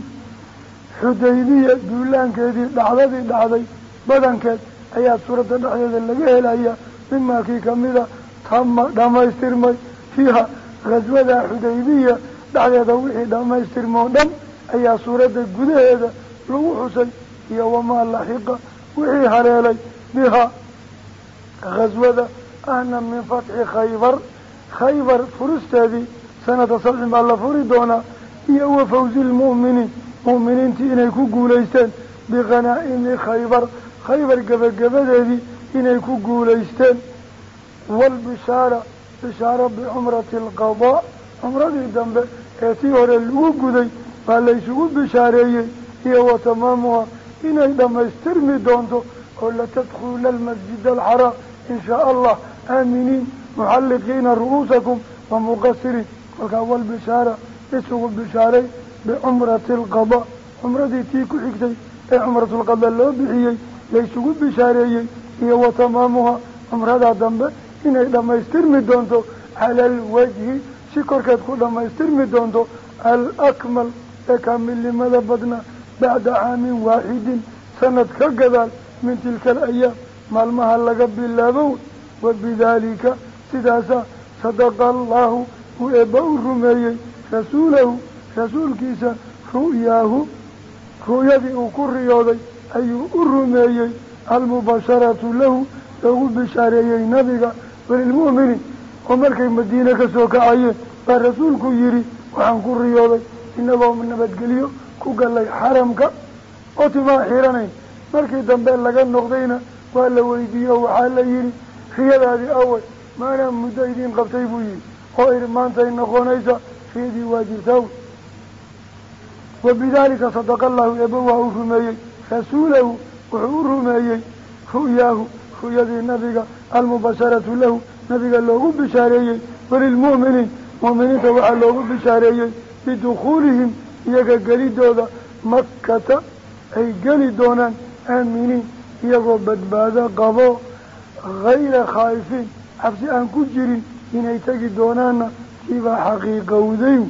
[SPEAKER 1] xudaybiya duulaankeedii dhacdadii dhacday badankeed ayaa suuradda dhexdeeda laga helaya mimaa kii kamida tama dhamaystirmay. Fiiha gaswada xudaybiya dhexdeeda wixii dhamaystirmoo dhan ayaa suuradda gudaheeda lagu xusay. Iyo wamaa laxiqa wixii haleelay biha gaswada ahna min fatxi khaybar. Khaybar furisteedii sanada sabcin baa la furi doonaa. Iyo wa fawzi lmu'miniin mu'miniintii inay ku guulaysteen bikhanaa'imi khaybar. Khaybar gebagabadeedii inay ku guulaysteen waalbishaara bishaara bicumrati alqadaa cumradii dambe ee tii hore lagu guday baa laysugu bishaareeyey iyo wa tamaamuha inay dhammaystirmi doonto oo latadkhuluna almasjid alxaraam in shaa allah aaminiin muxalliqiina ru'uusakum wa muqasiriin kolkaa walbishaara isugu bishaaray bicumrati alqadaa cumradii tii ku xigtay ee cumratulqadaa loo bixiyey laysugu bishaareeyey iyo wa inay dhammaystirmi doonto cala alwajhi si korkeed ku dhammaystirmi doonto alakmal ee kaamilnimada badna bacda caamin waaxidin sanad ka gadaal min tilka alayaam maalmaha laga bilaabo wabidaalika sidaasa sadaqa allahu uu eebba u rumeeyey rasuulahu rasuulkiisa ru'yaahu ru'yadii uu ku riyooday ayuu u rumeeyey. Almubasharatu lahu loogu bishaareeyey nabiga walilmu'miniin oo markay madiine ka soo kacayeen baa rasuulku yidhi waxaan ku riyooday inagoo nabadgelyo ku gallay xaramka oo timaa xiranayn. Markii dambe laga noqdayna waa la weydiiyey oo waxaa la yidhi riyadaadii awey maanaa muddo idiin qabtay buu yihi oo idhi maantay noqonaysa riyadii waa jirtaa wabidaalika sadaqa allahu eeba waa u rumeeyey rasuulahu wuxuu u rumeeyey ru'yaahu ru'yadii nabiga almubasharatu lahu nabiga loogu bishaareeyey. Walilmu'miniin mu'miniinta waxaa loogu bishaareeyey bidukhuulihim iyaga gelidooda. Makkata ay geli doonaan aaminiin iyagoo badbaado qabo. Hayra khaa'ifiin cabsi aan ku jirin inay tegi doonaanna siibaa xaqiiqowday